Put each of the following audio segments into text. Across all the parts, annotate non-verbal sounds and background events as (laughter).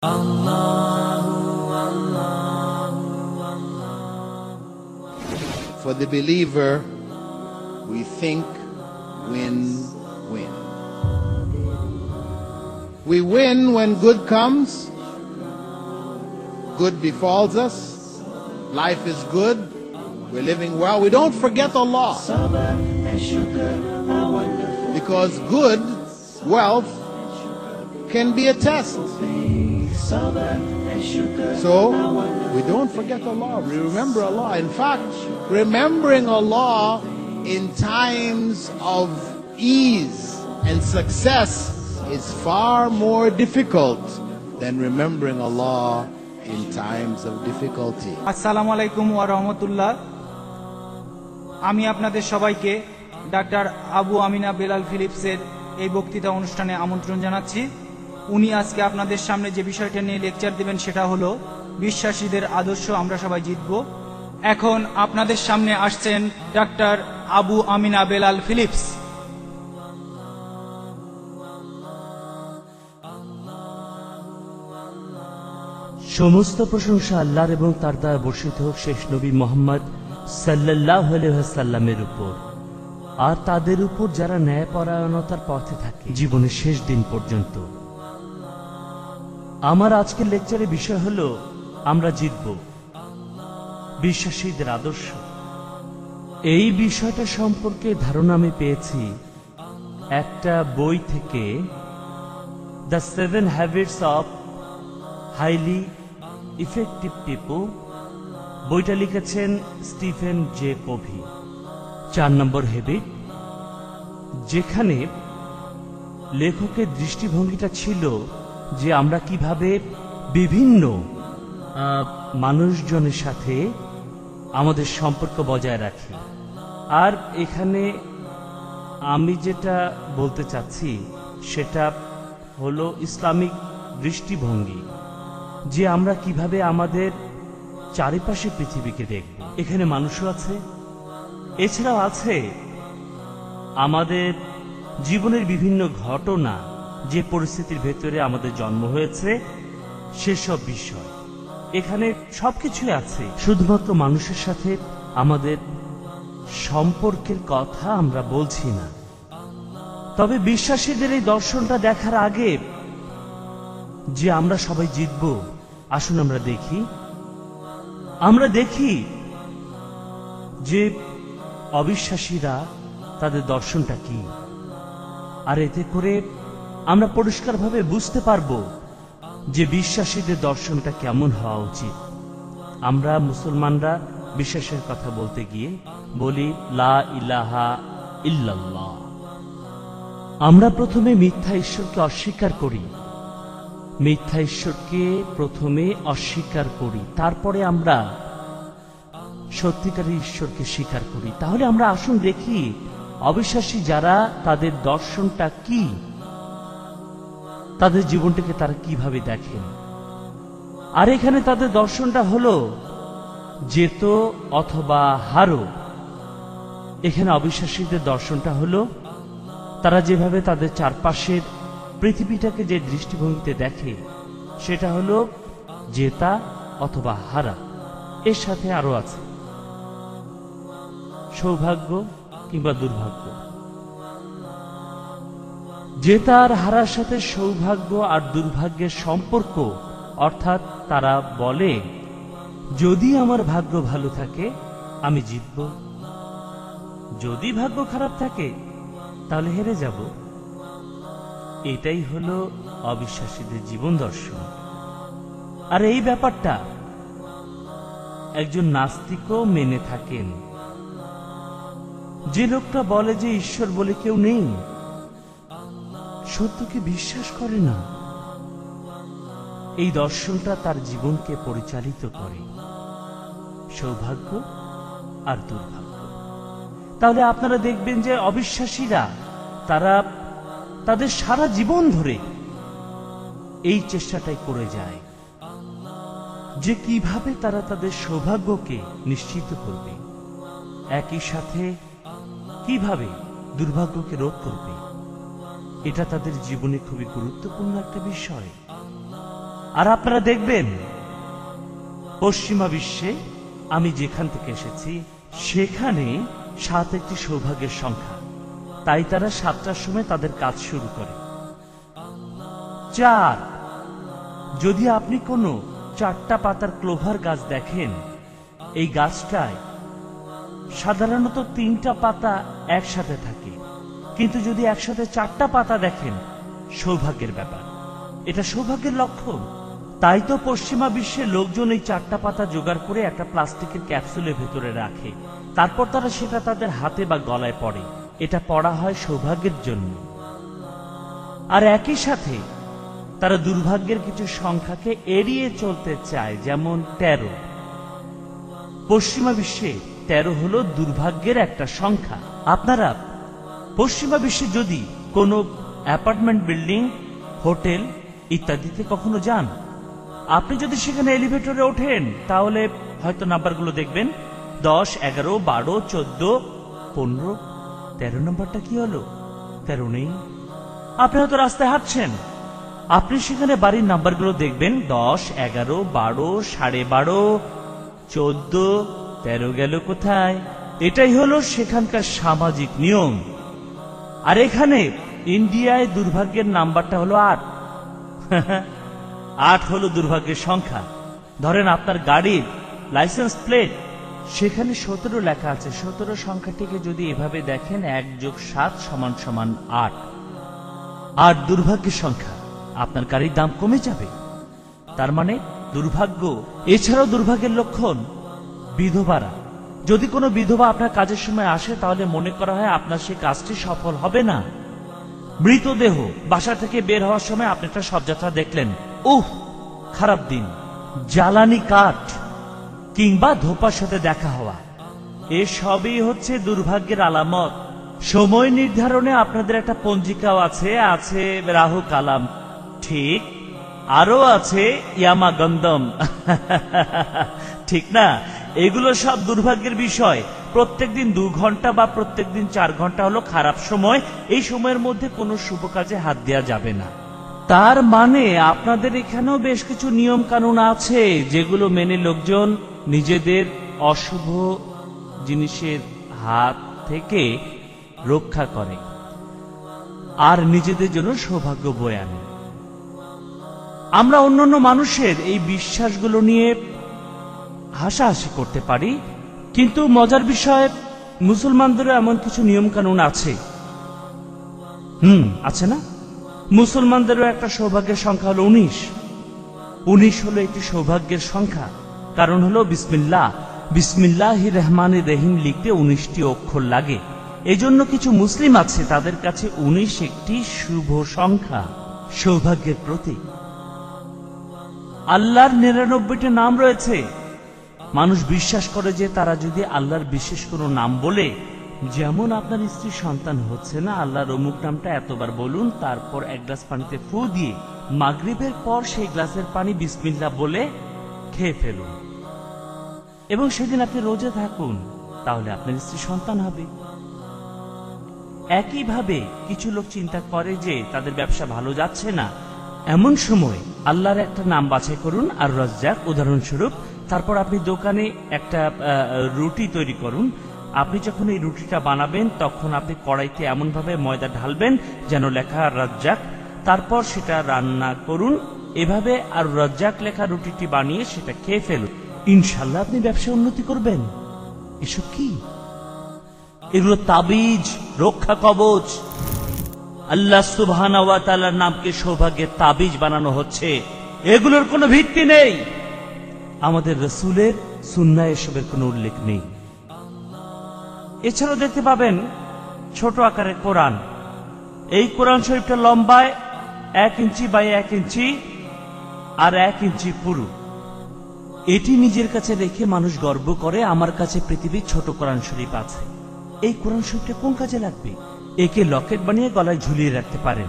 For the believer, we think, win, win. We win when good comes, good befalls us, life is good, we're living well. We don't forget Allah. Because good wealth can be a test. So, we don't forget Allah. We remember Allah. In fact, remembering Allah in times of ease and success is far more difficult than remembering Allah in times of difficulty. আসসালামু আলাইকুম ওয়া রাহমাতুল্লাহ আমি আপনাদের সবাইকে doctor Abu Ameenah Bilal ফিলিপসের এই বক্তৃতা অনুষ্ঠানে আমন্ত্রণ জানাচ্ছি উনি আজকে আপনাদের সামনে যে বিষয়টা নিয়ে লেকচার দেবেন সেটা হলো, বিশ্বাসীদের আদর্শ আমরা সবাই জিতব। এখন আপনাদের সামনে আসছেন doctor Abu Ameenah Bilal Philips. সমস্ত প্রশংসা আল্লাহর এবং তার দ্বারা বর্ষিত হোক শেষ নবী মোহাম্মদ সাল্লাহ সাল্লামের উপর। আর তাদের উপর যারা ন্যায়পরায়ণতার পথে থাকে, জীবনের শেষ দিন পর্যন্ত। আমার আজকের লেকচারের বিষয় হলো, আমরা জিতব। বিশ্বাসীদের আদর্শ। এই বিষয়টা সম্পর্কে ধারণা আমি পেয়েছি। একটা বই থেকে the seven habits of highly effective people বইটা লিখেছেন স্টিফেন জে কোভি। চার নম্বর হেবিট যেখানে লেখকের দৃষ্টিভঙ্গিটা ছিল যে আমরা কীভাবে বিভিন্ন মানুষজনের সাথে আমাদের সম্পর্ক বজায় রাখি। আর এখানে আমি যেটা বলতে চাচ্ছি, সেটা হলো ইসলামিক দৃষ্টিভঙ্গি। যে আমরা কীভাবে আমাদের চারিপাশে পৃথিবীকে দেখব। এখানে মানুষও আছে, এছাড়াও আছে আমাদের জীবনের বিভিন্ন ঘটনা। যে পরিস্থিতির ভেতরে আমাদের জন্ম হয়েছে, সেসব বিষয়। এখানে সবকিছুই আছে। শুধুমাত্র মানুষের সাথে আমাদের সম্পর্কের কথা আমরা বলছি না। তবে বিশ্বাসীদের এই দর্শনটা দেখার আগে যে আমরা সবাই জিতব, আসুন আমরা দেখি। আমরা দেখি যে অবিশ্বাসীরা তাদের দর্শনটা কি। আর এতে করে আমরা পরিষ্কারভাবে বুঝতে পারব যে বিশ্বাসীদের দর্শনটা কেমন হওয়া উচিত। আমরা মুসলমানরা বিশ্বাসের কথা বলতে গিয়ে বলি, লা ইলাহা ইল্লাল্লাহ। আমরা প্রথমে মিথ্যা ঈশ্বরকে অস্বীকার করি। মিথ্যা ঈশ্বরকে প্রথমে অস্বীকার করি। তারপরে আমরা সত্যিকারের ঈশ্বরকে স্বীকার করি। তাহলে আমরা আসুন দেখি, অবিশ্বাসী যারা তাদের দর্শনটা কি? তাদের জীবনটাকে তারা কীভাবে দেখেন? আর এখানে তাদের দর্শনটা হলো যেত অথবা হারো। এখানে অবিশ্বাসীদের দর্শনটা হলো তারা যেভাবে তাদের চারপাশের পৃথিবীটাকে যে দৃষ্টিভঙ্গিতে দেখে, সেটা হলো জেতা অথবা হারা। এর সাথে আরও আছে। সৌভাগ্য কিংবা দুর্ভাগ্য। জেতা আর হারার সাথে সৌভাগ্য আর দুর্ভাগ্যের সম্পর্ক, অর্থাৎ তারা বলে, যদি আমার ভাগ্য ভালো থাকে, আমি জিতব। যদি ভাগ্য খারাপ থাকে, তাহলে হেরে যাব। এটাই হলো অবিশ্বাসীদের জীবন দর্শন। আর এই ব্যাপারটা একজন নাস্তিকও মেনে থাকেন। যে লোকটা বলে যে ঈশ্বর বলে কেউ নেই সত্যকে বিশ্বাস করে না। এই দর্শনটা তার জীবনকে পরিচালিত করে। সৌভাগ্য আর দুর্ভাগ্য। তাহলে আপনারা দেখবেন যে অবিশ্বাসীরা, তারা তাদের সারা জীবন ধরে এই চেষ্টাটাই করে যায় যে কীভাবে তারা তাদের সৌভাগ্যকে নিশ্চিত করবে। একই সাথে কীভাবে দুর্ভাগ্যকে রোধ করবে? এটা তাদের জীবনে খুবই গুরুত্বপূর্ণ একটা বিষয়। আর আপনারা দেখবেন, পশ্চিমা বিশ্বে আমি যেখান থেকে এসেছি, সেখানে সাত একটি সৌভাগ্যের সংখ্যা। তাই তারা সাতটার সময় তাদের কাজ শুরু করে। চার, যদি আপনি কোনো চারটা পাতার ক্লোভার গাছ দেখেন, এই গাছটায় সাধারণত তিনটা পাতা একসাথে থাকে। কিন্তু যদি একসাথে চারটা পাতা দেখেন, সৌভাগ্যের ব্যাপার। এটা সৌভাগ্যের লক্ষণ। তাই তো পশ্চিমা বিশ্বের লোকজন এই চারটা পাতা জোগাড় করে একটা প্লাস্টিকের ক্যাপসুলের ভেতরে রাখে। তারপর তারা সেটা তাদের হাতে বা গলায় পড়ে। এটা পড়া হয় সৌভাগ্যের জন্য। আর একই সাথে, তারা দুর্ভাগ্যের কিছু সংখ্যাকে এড়িয়ে চলতে চায়, যেমন তেরো। পশ্চিমা বিশ্বে তেরো হলো দুর্ভাগ্যের একটা সংখ্যা। আপনারা পশ্চিমা বিশ্বে যদি কোনো অ্যাপার্টমেন্ট, বিল্ডিং, হোটেল ইত্যাদিতে কখনো যান, আপনি যদি সেখানে এলিভেটরে ওঠেন, তাহলে হয়তো নাম্বারগুলো দেখবেন। দশ, এগারো, বারো, চোদ্দ, পনেরো, তেরো নম্বরটা কি হলো? তেরো নেই। আপনি হয়তো রাস্তায় হাঁটছেন। আপনি সেখানে বাড়ির নাম্বারগুলো দেখবেন। দশ, এগারো, বারো, সাড়ে বারো, চোদ্দ, তেরো গেল কোথায়? এটাই হলো সেখানকার সামাজিক নিয়ম। আর এখানে ইন্ডিয়ায় দুর্ভাগ্যের নাম্বারটা হলো আট। আট হলো দুর্ভাগ্যের সংখ্যা। ধরেন আপনার গাড়ির লাইসেন্স প্লেট, সেখানে সতেরো লেখা আছে। সতেরো সংখ্যাটিকে যদি এভাবে দেখেন, এক যোগ সাত সমান সমান আট। আর দুর্ভাগ্যের সংখ্যা, আপনার গাড়ির দাম কমে যাবে। তার মানে দুর্ভাগ্য, এছাড়াও দুর্ভাগ্যের লক্ষণ, বিধবারা। যদি কোনো বিধবা আপনার কাজের সময় আসে, তাহলে মনে করা হয় আপনার সেই কাজটি সফল হবে না। মৃতদেহ বাসা থেকে বের হওয়ার সময় আপনি একটা শবযাত্রা দেখলেন। উহ, খারাপ দিন। জ্বালানি কাঠ কিংবা ধোপার সাথে দেখা হওয়া। এসবই হচ্ছে দুর্ভাগ্যের আলামত। সময় নির্ধারণে আপনাদের একটা পঞ্জিকাও আছে আছে রাহু কালাম। ঠিক আরও আছে ইয়ামা গন্ধম (laughs) ঠিক না? এগুলো সব দুর্ভাগ্যের বিষয়। প্রত্যেকদিন দু ঘণ্টা বা প্রত্যেক দিন চার ঘণ্টা হলো খারাপ সময়। এই সময়ের মধ্যে কোনো শুভ কাজে হাত দেওয়া যাবে না। তার মানে আপনাদের এখানেও বেশ কিছু নিয়ম কানুন আছে, যেগুলো মেনে লোকজন নিজেদের অশুভ জিনিসের হাত থেকে রক্ষা করে আর নিজেদের জন্য সৌভাগ্য বয়ে আনে। আমরা অন্যান্য মানুষের এই বিশ্বাসগুলো নিয়ে হাসাহাসি করতে পারি, কিন্তু মজার বিষয়, মুসলমানদেরও এমন কিছু নিয়ম কানুন আছে। হুম, আছে না? মুসলমানদেরও একটা সৌভাগ্যের সংখ্যা হলো উনিশ। উনিশ হলো একটি সৌভাগ্যের সংখ্যা। কারণ হলো বিসমিল্লাহ। বিসমিল্লাহ রহমান রহিম লিখতে উনিশটি অক্ষর লাগে। এজন্য কিছু মুসলিম আছে, তাদের কাছে উনিশ একটি শুভ সংখ্যা, সৌভাগ্যের প্রতীক। আল্লাহর নিরানব্বইটি নাম রয়েছে। মানুষ বিশ্বাস করে যে তারা যদি আল্লাহর বিশেষ কোনো নাম বলে, যেমন আপনার স্ত্রী সন্তান হচ্ছে না, আল্লাহর অমুক নামটা এতবার বলুন, তারপর এক গ্লাস পানিতে ফু দিয়ে মাগরিবের পর সেই গ্লাসের পানি বিসমিল্লা বলে খেয়ে ফেলুন। এবং সেদিন আপনি রোজে থাকুন, তাহলে আপনার স্ত্রী সন্তান হবে। একইভাবে কিছু লোক চিন্তা করে যে তাদের ব্যবসা ভালো যাচ্ছে না। এমন সময় আল্লাহর একটা নাম বাছাই করুন আর রজ্জাক, উদাহরণস্বরূপ তারপর আপনি দোকানে একটা রুটি তৈরি করুন। আপনি যখন এই রুটিটা বানাবেন, তখন আপনি কড়াইতে এমনভাবে ময়দা ঢালবেন যেন লেখা রাজ্জাক। তারপর সেটা রান্না করুন। এভাবে আর রজ্জাক লেখা রুটিটি বানিয়ে সেটা খেয়ে ফেলুন। ইনশাল্লাহ আপনি ব্যবসায় উন্নতি করবেন। এসব কি? এগুলো তাবিজ, রক্ষা কবচ। আল্লাহ তাআলার নামকে সৌভাগ্যের তাবিজ বানানো হচ্ছে। এগুলোর কোনো ভিত্তি নেই। আমাদের রসুলের সুন্না এসবের কোনো উল্লেখ নেই। এছাড়াও দেখতে পাবেন ছোট আকারের কোরআন। এই কোরআন শরীফটা লম্বায় এক ইঞ্চি বাই এক ইঞ্চি আর এক ইঞ্চি পুরু। এটি নিজের কাছে রেখে মানুষ গর্ব করে, আমার কাছে পৃথিবীর ছোট কোরআন শরীফ আছে। এই কোরআন শরীফটা কোন কাজে লাগবে? একে লকেট বানিয়ে গলায় ঝুলিয়ে রাখতে পারেন।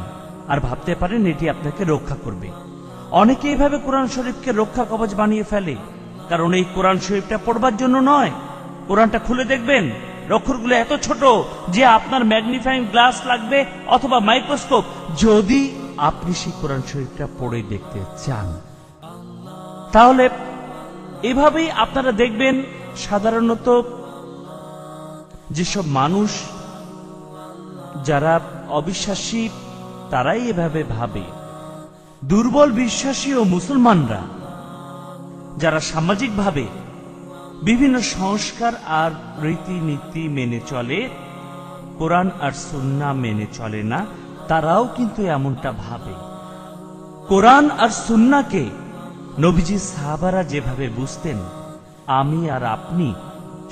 আর ভাবতে পারেন এটি আপনাকে রক্ষা করবে। অনেকে এইভাবে কোরআন শরীফকে রক্ষা কবচ বানিয়ে ফেলে। কারণ এই কোরআন শরীফটা পড়বার জন্য নয়। কোরআনটা খুলে দেখবেন অক্ষরগুলো এত ছোট যে আপনার ম্যাগনিফাইং গ্লাস লাগবে অথবা মাইক্রোস্কোপ। যদি আপনি সেই কোরআন শরীফটা পড়ে দেখতে চান, তাহলে এভাবেই আপনারা দেখবেন সাধারণত যেসব মানুষ যারা অবিশ্বাসী, তারাই এভাবে ভাবে। দুর্বল বিশ্বাসী ও মুসলমানরা, যারা সামাজিকভাবে বিভিন্ন সংস্কার আর রীতিনীতি মেনে চলে, কোরআন আর সুন্না মেনে চলে না, তারাও কিন্তু এমনটা ভাবে। কোরআন আর সুন্নাকে নবীজি সাহাবারা যেভাবে বুঝতেন, আমি আর আপনি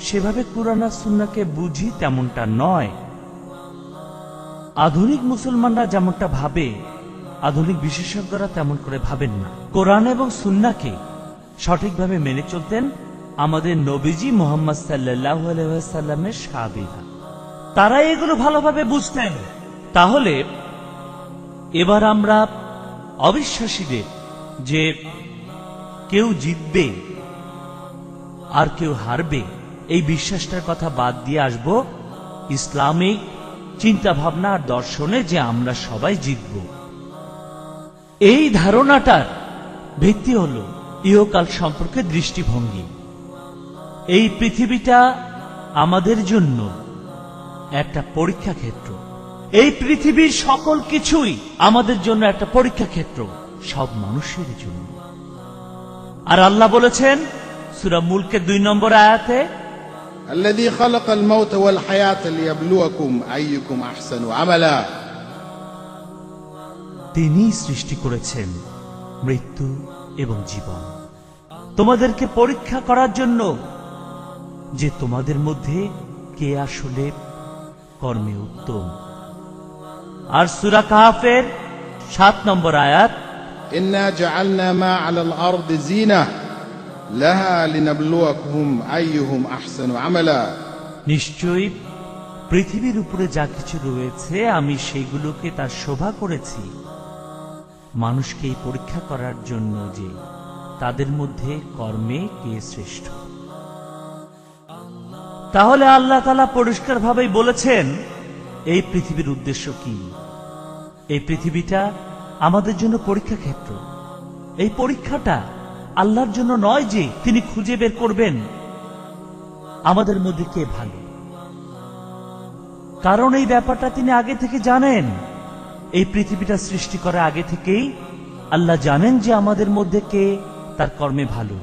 সেভাবে কোরআন আর সুন্নাকে বুঝি তেমনটা নয়। আধুনিক মুসলমানরা যেমনটা ভাবে আধুনিক বিশেষজ্ঞরা তেমন করে ভাবেন না। কোরআন এবং সুন্নাকে সঠিকভাবে মেনে চলতেন আমাদের নবীজি মোহাম্মদ সাল্লাহ সাল্লামের সাহাবিরা। তারা এগুলো ভালোভাবে বুঝতেন। তাহলে এবার আমরা অবিশ্বাসীদের যে কেউ জিতবে আর কেউ হারবে, এই বিশ্বাসটার কথা বাদ দিয়ে আসব। ইসলামিক চিন্তা ভাবনা আর দর্শনে যে আমরা সবাই জিতব। এই ধারণাটার ভিত্তি হল ইহকাল সম্পর্কে দৃষ্টিভঙ্গি এই পৃথিবীটা আমাদের জন্য একটা পরীক্ষা ক্ষেত্র এই পৃথিবীর সকল কিছুই আমাদের জন্য একটা পরীক্ষা ক্ষেত্র সব মানুষের জন্য আর আল্লাহ বলেছেন সুরা মুলকে দুই নম্বর আয়াতে الذي خلق الموت والحياة ليبلوكم أيكم أحسن عملا তিনি সৃষ্টি করেছেন মৃত্যু এবং জীবন। তোমাদেরকে পরীক্ষা করার জন্য যে তোমাদের মধ্যে কে আসলে কর্মে উত্তম। আর সুরা কাহাফের সাত নম্বর আয়াত নিশ্চয় নিশ্চয়ই পৃথিবীর উপরে যা কিছু রয়েছে আমি সেগুলোকে তার শোভা করেছি। মানুষকে পরীক্ষা করার জন্য যে তাদের মধ্যে কর্মে কে শ্রেষ্ঠ। তাহলে আল্লাহ তালা পরিষ্কারভাবেই বলেছেন, এই পৃথিবীর উদ্দেশ্য কি? এই পৃথিবীটা আমাদের জন্য পরীক্ষা ক্ষেত্র। এই পরীক্ষাটা আল্লাহর জন্য নয় যে তিনি খুঁজে বের করবেন আমাদের মধ্যে কে ভালো। কারণ এই ব্যাপারটা তিনি আগে থেকে জানেন। এই পৃথিবীটা সৃষ্টি করার আগে থেকেই আল্লাহ জানেন যে আমাদের মধ্যে কে তার কর্মে ভালো।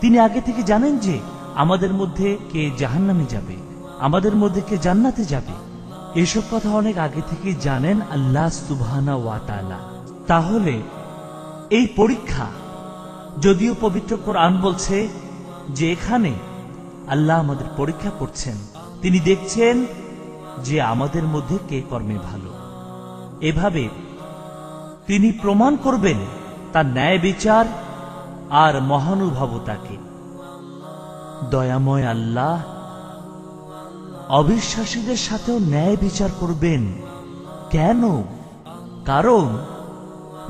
তিনি আগে থেকে জানেন যে আমাদের মধ্যে কে জাহান্নামে যাবে, আমাদের মধ্যে কে জান্নাতে যাবে। এসব কথা অনেক আগে থেকেই জানেন আল্লাহ সুবহানা ওয়াতালা তাহলে এই পরীক্ষা, যদিও পবিত্র কোরআন বলছে যে এখানে আল্লাহ আমাদের পরীক্ষা করছেন। তিনি দেখছেন যে আমাদের মধ্যে কে কর্মে ভালো। এভাবে তিনি প্রমাণ করবেন তার ন্যায় বিচার আর মহানুভবতাকে। দয়াময় আল্লাহ অবিশ্বাসীদের সাথেও ন্যায় বিচার করবেন। কেন? কারণ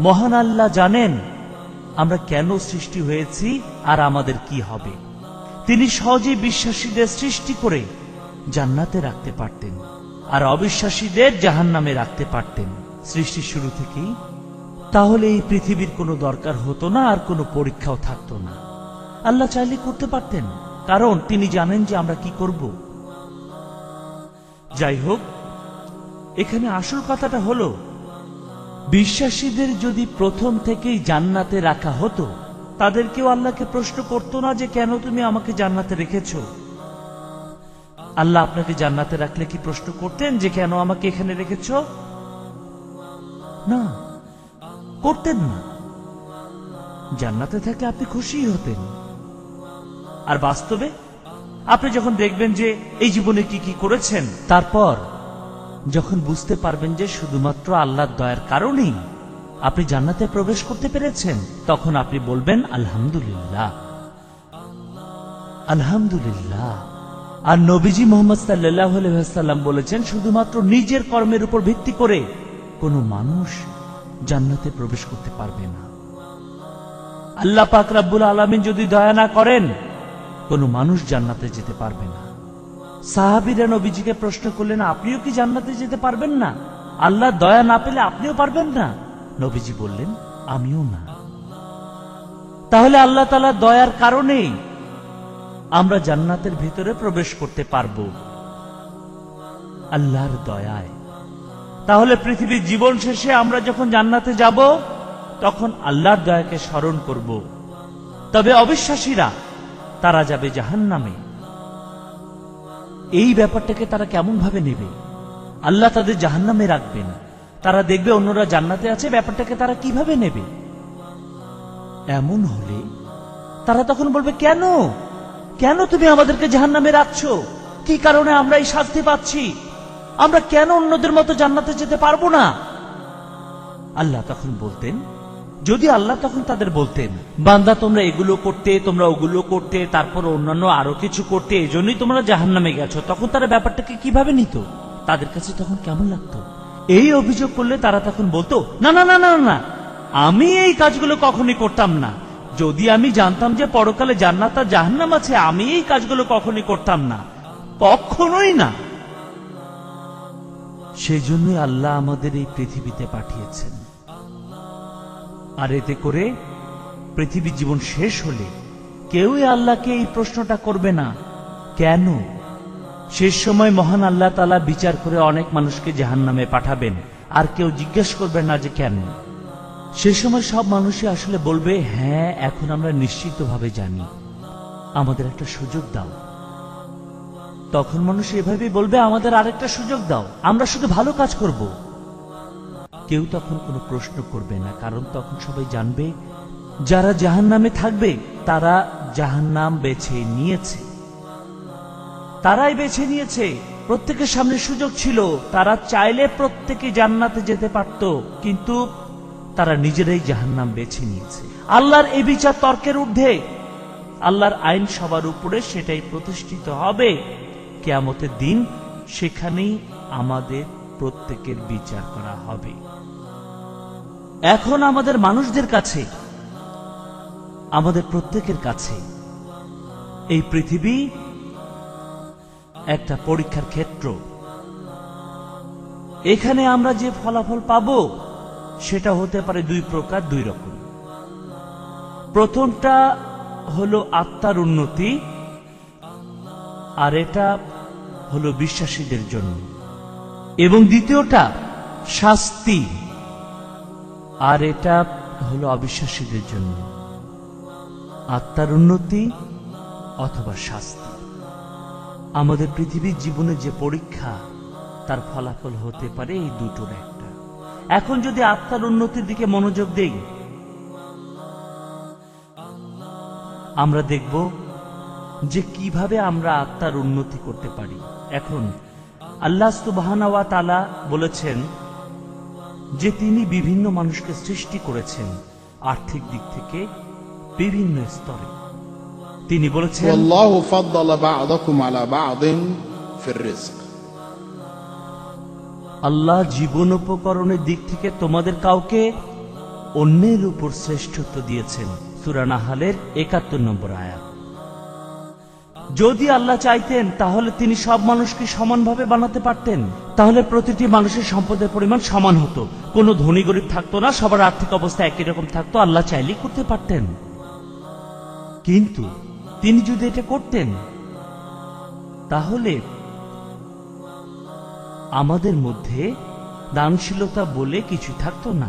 মহান আল্লাহ জানেন আমরা কেন সৃষ্টি হয়েছি আর আমাদের কি হবে। তিনি সহজে বিশ্বাসীদের সৃষ্টি করে জান্নাতে রাখতে পারতেন। আর অবিশ্বাসীদের জাহান নামে রাখতে পারতেন। সৃষ্টির শুরু থেকেই। তাহলে এই পৃথিবীর কোনো দরকার হতো না, আর কোনো পরীক্ষাও থাকতো না। আল্লাহ চাইলে করতে পারতেন, কারণ তিনি জানেন যে আমরা কি করব। যাই হোক, এখানে আসল কথাটা হলো, বিশ্বাসীদের যদি প্রথম থেকেই জান্নাতে রাখা হতো, তাদেরকেও আল্লাহকে প্রশ্ন করতো না যে, কেন তুমি আমাকে জান্নাতে রেখেছ? আল্লাহ আপনাকে জান্নাতে রাখলে কি প্রশ্ন করতেন যে কেন আমাকে এখানে রেখেছ? না, করতেন না। জান্নাতে থাকলে আপনি খুশি হতেন। আর বাস্তবে, আপনি যখন দেখবেন যে এই জীবনে কি কি করেছেন, তারপর যখন বুঝতে পারবেন যে শুধুমাত্র আল্লাহর দয়ার কারণেই আপনি জান্নাতে প্রবেশ করতে পেরেছেন, তখন আপনি বলবেন, আলহামদুলিল্লাহ। আলহামদুলিল্লাহ। আর নবীজি মোহাম্মদ সাল্লাহ সাল্লাম বলেছেন, শুধুমাত্র নিজের কর্মের উপর ভিত্তি করে কোনো মানুষ জান্নাতে প্রবেশ করতে পারবে না। আল্লাহ পাক রাব্বুল আলমিন যদি দয়া না করেন, কোনো মানুষ জান্নাতে যেতে পারবে না। সাহাবিরা নবীজিকে প্রশ্ন করলেন, আপনিও কি জান্নাতে যেতে পারবেন না? আল্লাহ দয়া না পেলে আপনিও পারবেন না? নবীজি বললেন, আমিও না। তাহলে আল্লাহ তালা দয়ার কারণেই আমরা জান্নাতের ভিতরে প্রবেশ করতে পারব। আল্লাহর দয়ায়। তাহলে পৃথিবীর জীবন শেষে আমরা যখন জান্নাতে যাব, তখন আল্লাহর দয়াকে স্মরণ করব। তবে অবিশ্বাসীরা, তারা যাবে জাহান্নামে। এই ব্যাপারটাকে তারা কেমন ভাবে নেবে? আল্লাহ তাদের জাহান্নামে রাখবেন। তারা দেখবে অন্যরা জান্নাতে আছে, ব্যাপারটাকে তারা কীভাবে নেবে? এমন হলে তারা তখন বলবে, কেন? কেন তুমি আমাদেরকে জাহান্নামে রাখছ? কি কারণে আমরা এই শাস্তি পাচ্ছি? আমরা কেন অন্যদের মতো জান্নাতে যেতে পারব না? আল্লাহ তখন বলতেন, যদি আল্লাহ তখন তাদের বলতেন, বান্দা, তোমরা এগুলো করতে, তোমরা ওগুলো করতে, তারপর অন্যান্য আরও কিছু করতে, এজন্যই তোমরা জাহান্নামে গেছো, তখন তারা ব্যাপারটাকে কীভাবে নিত? তাদের কাছে তখন কেমন লাগতো? এই অভিযোগ করলে তারা তখন বলতো, না না না না না আমি এই কাজগুলো কখনই করতাম না। যদি আমি জানতাম যে পরকালে জান্নাত আর জাহান্নাম আছে, আমি এই কাজগুলো কখনই করতাম না। কখনোই না। সেই জন্যই আল্লাহ আমাদের এই পৃথিবীতে পাঠিয়েছেন। আর এতে করে পৃথিবীর জীবন শেষ হলে কেউই আল্লাহকে এই প্রশ্নটা করবে না, কেন? শেষ সময় মহান আল্লাহ তালা বিচার করে অনেক মানুষকে জাহান নামে পাঠাবেন, আর কেউ জিজ্ঞেস করবে না যে কেন। সে সময় সব মানুষই আসলে বলবে হ্যাঁ এখন আমরা নিশ্চিতভাবে জানি। আমাদের একটা সুযোগ দাও। তখন মানুষ এভাবেই বলবে, আমাদের আরেকটা সুযোগ দাও। আমরা শুধু ভালো কাজ করব। কেউ তখন কোনো প্রশ্ন করবে না, কারণ তখন সবাই জানবে, যারা জাহান নামে থাকবে, তারা জাহান্নাম বেছে নিয়েছে। তারাই বেছে নিয়েছে। প্রত্যেকের সামনে সুযোগ ছিল। তারা চাইলে প্রত্যেকে জান্নাতে যেতে পারত, কিন্তু তারা নিজেরাই জাহান্নাম বেছে নিয়েছে। আল্লাহর এই বিচার তর্কের ঊর্ধ্বে আল্লাহর আইন সবার উপরে সেটাই প্রতিষ্ঠিত হবে। কেয়ামতের দিন সেখানেই আমাদের প্রত্যেকের বিচার করা হবে। এখন আমাদের মানুষদের কাছে, আমাদের প্রত্যেকের কাছে এই পৃথিবী একটা পরীক্ষার ক্ষেত্র। এখানে আমরা যে ফলাফল পাব সেটা হতে পারে দুই প্রকার, দুই রকম। প্রথমটা হলো আত্মার উন্নতি, আর এটা হলো বিশ্বাসীদের জন্য। এবং দ্বিতীয়টা শাস্তি, আর এটা হলো অবিশ্বাসীদের জন্য। আত্মার উন্নতি অথবা শাস্তি। আমাদের পৃথিবীর জীবনে যে পরীক্ষা, তার ফলাফল হতে পারে এই দুটোর একটা এখন যদি আত্মার উন্নতির দিকে মনোযোগ দেই, আমরা দেখব যে কীভাবে আমরা আত্মার উন্নতি করতে পারি। এখন আল্লাহ সুবাহানাওয়া তালা বলেছেন যে তিনি বিভিন্ন মানুষকে সৃষ্টি করেছেন আর্থিক দিক থেকে বিভিন্ন স্তরে। তিনি বলেছেন আল্লাহ ফাদ্দাল বা'দাকুম আলা বা'দিন ফির রিজক। আল্লাহ জীবন উপকরণের দিক থেকে তোমাদের কাউকে অন্যের উপর শ্রেষ্ঠত্ব দিয়েছেন। সুরানাহালের একাত্তর নম্বর আয়াত। যদি আল্লাহ চাইতেন, তাহলে তিনি সব মানুষকে সমানভাবে বানাতে পারতেন। তাহলে প্রতিটি মানুষের সম্পদের পরিমাণ সমান হতো। কোনো ধনী গরিব থাকতো না, সবার আর্থিক অবস্থা একই রকম থাকতো, আল্লাহ চাইলেই করতে পারতেন। কিন্তু তিনি যদি এটা করতেন, তাহলে আমাদের মধ্যে দানশীলতা বলে কিছু থাকতো না।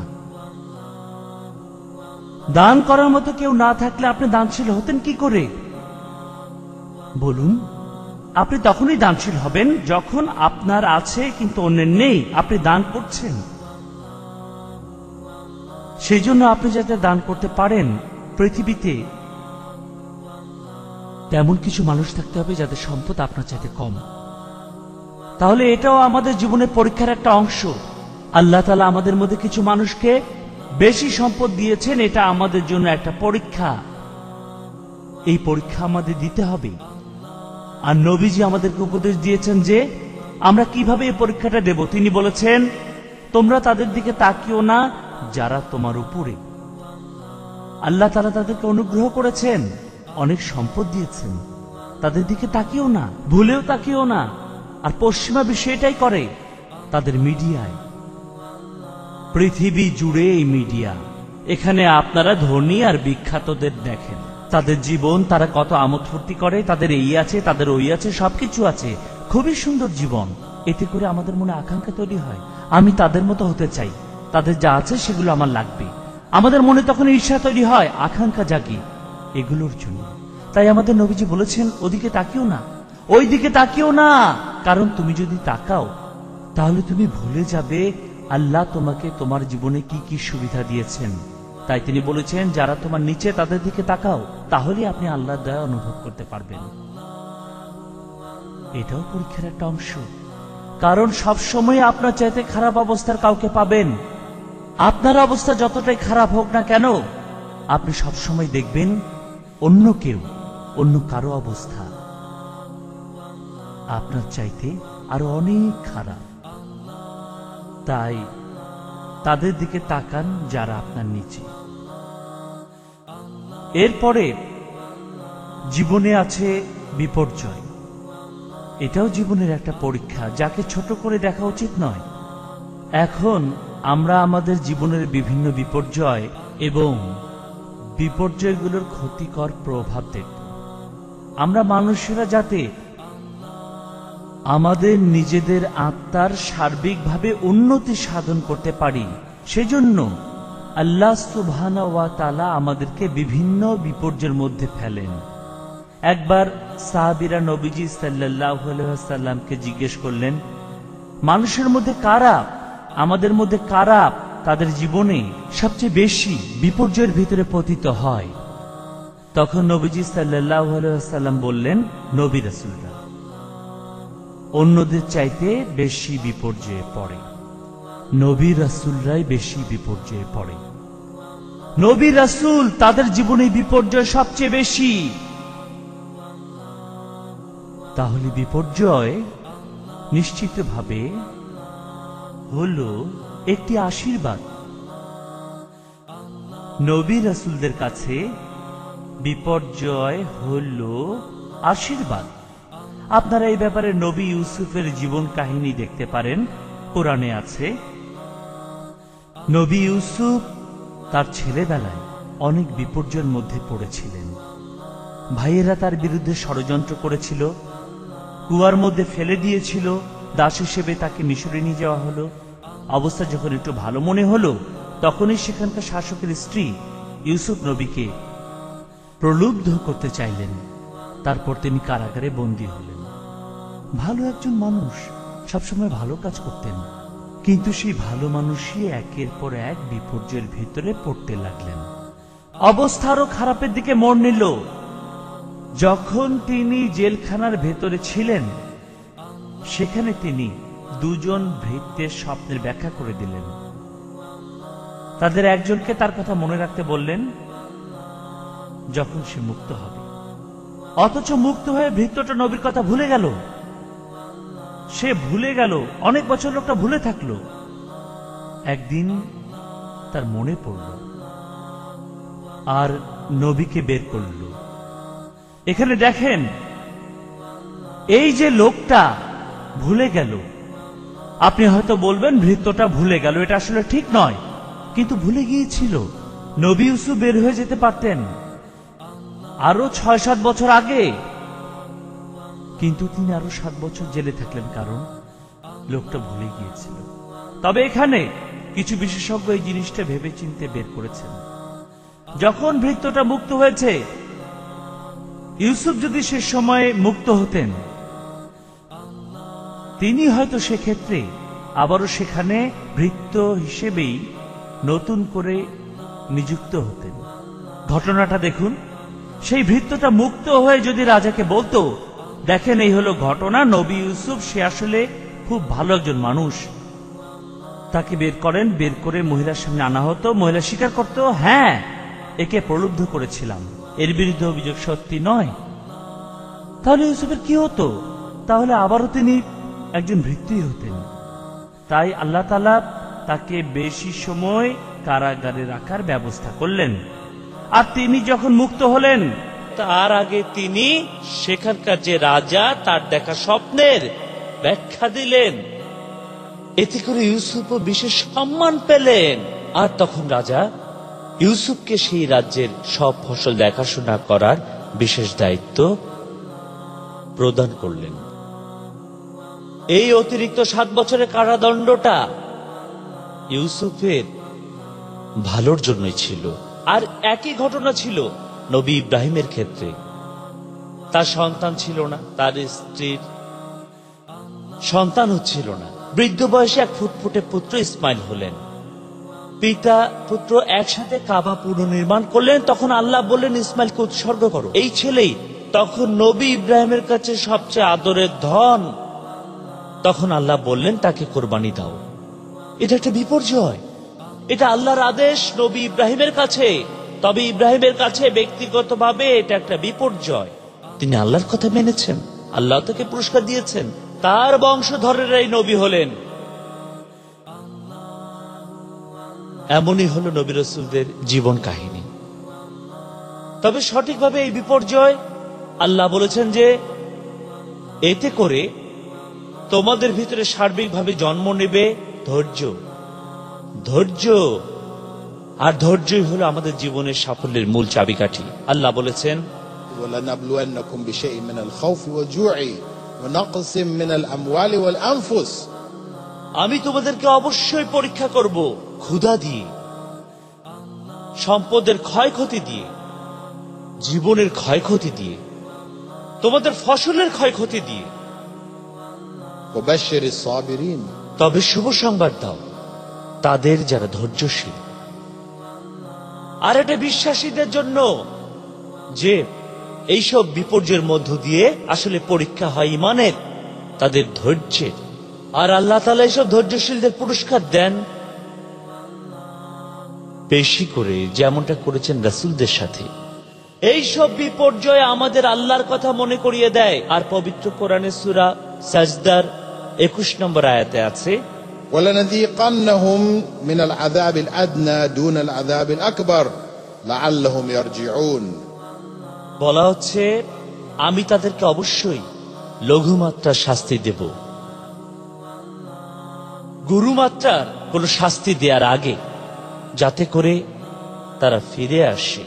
দান করার মতো কেউ না থাকলে আপনি দানশীল হতেন কি করে? বলুন, আপনি তখনই দানশীল হবেন যখন আপনার আছে কিন্তু অন্যের নেই, আপনি দান করছেন। সেই জন্য আপনি যাতে দান করতে পারেন পৃথিবীতে, তেমন কিছু মানুষ থাকতে হবে যাদের সম্পদ আপনার চাইতে কম। তাহলে এটাও আমাদের জীবনের পরীক্ষার একটা অংশ। আল্লাহ তালা আমাদের মধ্যে কিছু মানুষকে বেশি সম্পদ দিয়েছেন, এটা আমাদের জন্য একটা পরীক্ষা। এই পরীক্ষা আমাদের দিতে হবে। আর নবীজি আমাদেরকে উপদেশ দিয়েছেন যে, আমরা কীভাবে এই পরীক্ষাটা দেব? তিনি বলেছেন, তোমরা তাদের দিকে তাকিও না, যারা তোমার উপরে। আল্লাহ তালা তাদেরকে অনুগ্রহ করেছেন, অনেক সম্পদ দিয়েছেন। তাদের দিকে তাকিও না, ভুলেও তাকিও না। আর পশ্চিমা বিষয়টাই করে তাদের মিডিয়ায়। পৃথিবী জুড়ে এই মিডিয়া। এখানে আপনারা ধনী আর বিখ্যাতদের দেখেন। তাদের জীবন তারা কত আমোদ ফুর্তি করে, তাদের এই আছে, তাদের ওই আছে, সবকিছু আছে। খুবই সুন্দর জীবন। এতে করে আমাদের মনে আকাঙ্ক্ষা তৈরি হয়। আমি তাদের মতো হতে চাই। তাদের যা আছে সেগুলো আমার লাগবে। আমাদের মনে তখন ঈর্ষা তৈরি হয়, আকাঙ্ক্ষা জাগি এগুলোর জন্য। তাই আমাদের নবীজি বলেছেন, ওদিকে তাকিও না। ওই দিকে তাকিও না। কারণ তুমি যদি তাকাও, তাহলে তুমি ভুলে যাবে আল্লাহ তোমাকে তোমার জীবনে কি কি সুবিধা দিয়েছেন। তাই তিনি বলেছেন, যারা তোমার নিচে তাদের দিকে তাকাও তাহলে আপনি আল্লাহর দয়া অনুভব করতে পারবেন। এটাও পরীক্ষার একটা অংশ। কারণ সব সময় আপনার চাইতে খারাপ অবস্থার কাউকে পাবেন। আপনার অবস্থা যতটাই খারাপ হোক না কেন, আপনি সব সময় দেখবেন অন্য কেউ, অন্য কারও অবস্থা। আপনার চাইতে আরও অনেক খারাপ। তাই তাদের দিকে তাকান যারা আপনার নিচে। এরপরে জীবনে আছে বিপর্যয়। এটাও জীবনের একটা পরীক্ষা, যাকে ছোট করে দেখা উচিত নয়। এখন আমরা আমাদের জীবনের বিভিন্ন বিপর্যয় এবং বিপর্যয়গুলোর ক্ষতিকর প্রভাব দেখব। আমরা মানুষেরা যাতে আমাদের নিজেদের আত্মার সার্বিকভাবে উন্নতি সাধন করতে পারি। সেজন্য আল্লাহ সুবহানা আমাদেরকে বিভিন্ন বিপর্যয়ের মধ্যে ফেলেন। একবার সাহাবিরা নবীজি সাল্লাহ জিজ্ঞেস করলেন, মানুষের মধ্যে কারা? আমাদের মধ্যে কারা তাদের জীবনে সবচেয়ে বেশি বিপর্যয়ের ভিতরে পতিত হয়? তখন নবীজি সাল্লাহ সাল্লাম বললেন, নবী রাসুলরা অন্যদের চাইতে বেশি বিপর্যয়ে পড়ে। নবী রাসুলরাই বেশি বিপর্যয়ে পড়ে। নবী রাসুল তাদের জীবনে বিপর্যয় সবচেয়ে বেশি। তাহলে বিপর্যয় নিশ্চিতভাবে হল একটি আশীর্বাদ। নবী রাসুলদের কাছে বিপর্যয় হল আশীর্বাদ। আপনারা এই ব্যাপারে নবী ইউসুফের জীবন কাহিনী দেখতে পারেন। কোরআনে আছে, নবী ইউসুফ তার ছেলেবেলায় অনেক বিপর্যয়ের মধ্যে পড়েছিলেন। ভাইয়েরা তার বিরুদ্ধে ষড়যন্ত্র করেছিল, কুয়ার মধ্যে ফেলে দিয়েছিল, দাস হিসেবে তাকে মিশরে নিয়ে যাওয়া হলো। অবস্থা যখন একটু ভালো মনে হলো, তখনই সেখানকার শাসকের স্ত্রী ইউসুফ নবীকে প্রলুব্ধ করতে চাইলেন। তারপর তিনি কারাগারে বন্দী হলেন ভালো একজন মানুষ সবসময় ভালো কাজ করতেন। কিন্তু সেই ভালো মানুষই একের পর এক বিপর্যয়ের ভিতরে পড়তে লাগলেন। অবস্থা আরও খারাপের দিকে মোড় নিল। যখন তিনি জেলখানার ভেতরে ছিলেন, সেখানে তিনি দুজন ভৃত্যের স্বপ্নের ব্যাখ্যা করে দিলেন। তাদের একজনকে তার কথা মনে রাখতে বললেন, যখন সে মুক্ত হবে। অথচ মুক্ত হয়ে ভৃত্যটা নবীর কথা ভুলে গেল। সে ভুলে গেল, অনেক বছর লোকটা ভুলে থাকল। একদিন তার মনে পড়ল আর নবীকে বের করল। এখানে দেখেন, এই যে লোকটা ভুলে গেল, আপনি হয়তো বলবেন ভৃত্যটা ভুলে গেল, এটা আসলে ঠিক নয়, কিন্তু ভুলে গিয়েছিল। নবী ইউসুফ বের হয়ে যেতে পারতেন। আরও ছয় সাত বছর আগে কিন্তু তিনি আরও সাত বছর জেলে থাকলেন কারণ লোকটা ভুলে গিয়েছিল। তবে এখানে কিছু বিশেষজ্ঞ এই জিনিসটা ভেবে চিনতে বের করেছেন। যখন ভৃত্যটা মুক্ত হয়েছে, ইউসুফ যদি সে সময়ে মুক্ত হতেন, তিনি হয়তো সেক্ষেত্রে আবারও সেখানে ভৃত্য হিসেবেই নতুন করে নিযুক্ত হতেন। ঘটনাটা দেখুন, সেই ভৃত্যটা মুক্ত হয়ে যদি রাজাকে বলতো দেখেন, এই হলো ঘটনা। নবী ইউসুফ, সে আসলে খুব ভালো একজন মানুষ। তাকে বের করেন, বের করে মহিলার সামনে আনা হতো। মহিলা স্বীকার করত হ্যাঁ একে প্রলুব্ধ করেছিলাম। এর বিরুদ্ধে অভিযোগ সত্যি নয়। তাহলে ইউসুফের কি হতো? তাহলে আবারও তিনি একজন ভৃত্যই হতেন। তাই আল্লাহ তালা তাকে বেশি সময় কারাগারে রাখার ব্যবস্থা করলেন। আর তিনি যখন মুক্ত হলেন তার আগে তিনি সেখানকার যে রাজা, তার দেখা স্বপ্নের ব্যাখ্যা দিলেন। এতে করে ইউসুফও বিশেষ সম্মান পেলেন। আর তখন রাজা ইউসুফকে সেই রাজ্যের সব ফসল দেখাশোনা করার বিশেষ দায়িত্ব প্রদান করলেন। এই অতিরিক্ত সাত বছরের কারাদণ্ডটা ইউসুফের ভালোর জন্যই ছিল। আর একই ঘটনা ছিল নবী ইব্রাহিমের ক্ষেত্রে। তার সন্তান ছিল না, তার স্ত্রীর সন্তান হচ্ছিল না। বৃদ্ধ বয়সে এক ফুটফুটে পুত্র ইসমাইল হলেন। পিতা, পুত্র একসাথে কাবা পুনর্নির্মাণ করলেন, তখন আল্লাহ বললেন, ইসমাইলকে উৎসর্গ করো। এই ছেলেই তখন নবী ইব্রাহিমের কাছে সবচেয়ে আদরের ধন। তখন আল্লাহ বললেন, তাকে কোরবানি দাও। এটা একটা বিপর্যয়। এটা আল্লাহর আদেশ নবী ইব্রাহিমের কাছে। তবে ইব্রাহিমের কাছে ব্যক্তিগতভাবে এটা একটা বিপর্যয়। তিনি আল্লাহর কথা মেনেছেন, আল্লাহ তাকে পুরস্কার দিয়েছেন, তার বংশধরেরাই নবী হলেন। এমনই হলো নবী রসুলদের জীবন কাহিনী। তবে সঠিকভাবে এই বিপর্যয় আল্লাহ বলেছেন যে, এতে করে তোমাদের ভিতরে সার্বিকভাবে জন্ম নেবে ধৈর্য। ধৈর্য আর ধৈর্যই হলো আমাদের জীবনের সাফল্যের মূল চাবিকাঠি আল্লাহ বলেছেন ولنبلونكم بشيء من الخوف والجوع ونقص من الأموال والأنفس আমি তোমাদেরকে অবশ্যই পরীক্ষা করব ক্ষুধা দিয়ে সম্পদের ক্ষয়ক্ষতি দিয়ে জীবনের ক্ষয়ক্ষতি দিয়ে তোমাদের ফসলের ক্ষয়ক্ষতি দিয়ে وبشر الصابرين তবে শুভ সংবাদ দাও তাদের যারা ধৈর্যশীল আর এটা বিশ্বাসীদের জন্য যে এইসব বিপর্যয়ের মধ্য দিয়ে আসলে পরীক্ষা হয় ইমানের, তাদের ধৈর্যের। আর আল্লাহ তালা এইসব ধৈর্যশীলদের পুরস্কার দেন বেশি করে যেমনটা করেছেন রাসুলদের সাথে। এইসব বিপর্যয় আমাদের আল্লাহর কথা মনে করিয়ে দেয়। আর পবিত্র কোরআনের সুরা সাজদার একুশ নম্বর আয়াতে আছে ولنذيقنهم من العذاب الأدنى دون العذاب الأكبر لعلهم يرجعون বলা হচ্ছে আমি তাদেরকে অবশ্যই লঘুমাত্রার শাস্তি দেব গুরুমাত্রার কোন শাস্তি দেওয়ার আগে যাতে করে তারা ফিরে আসে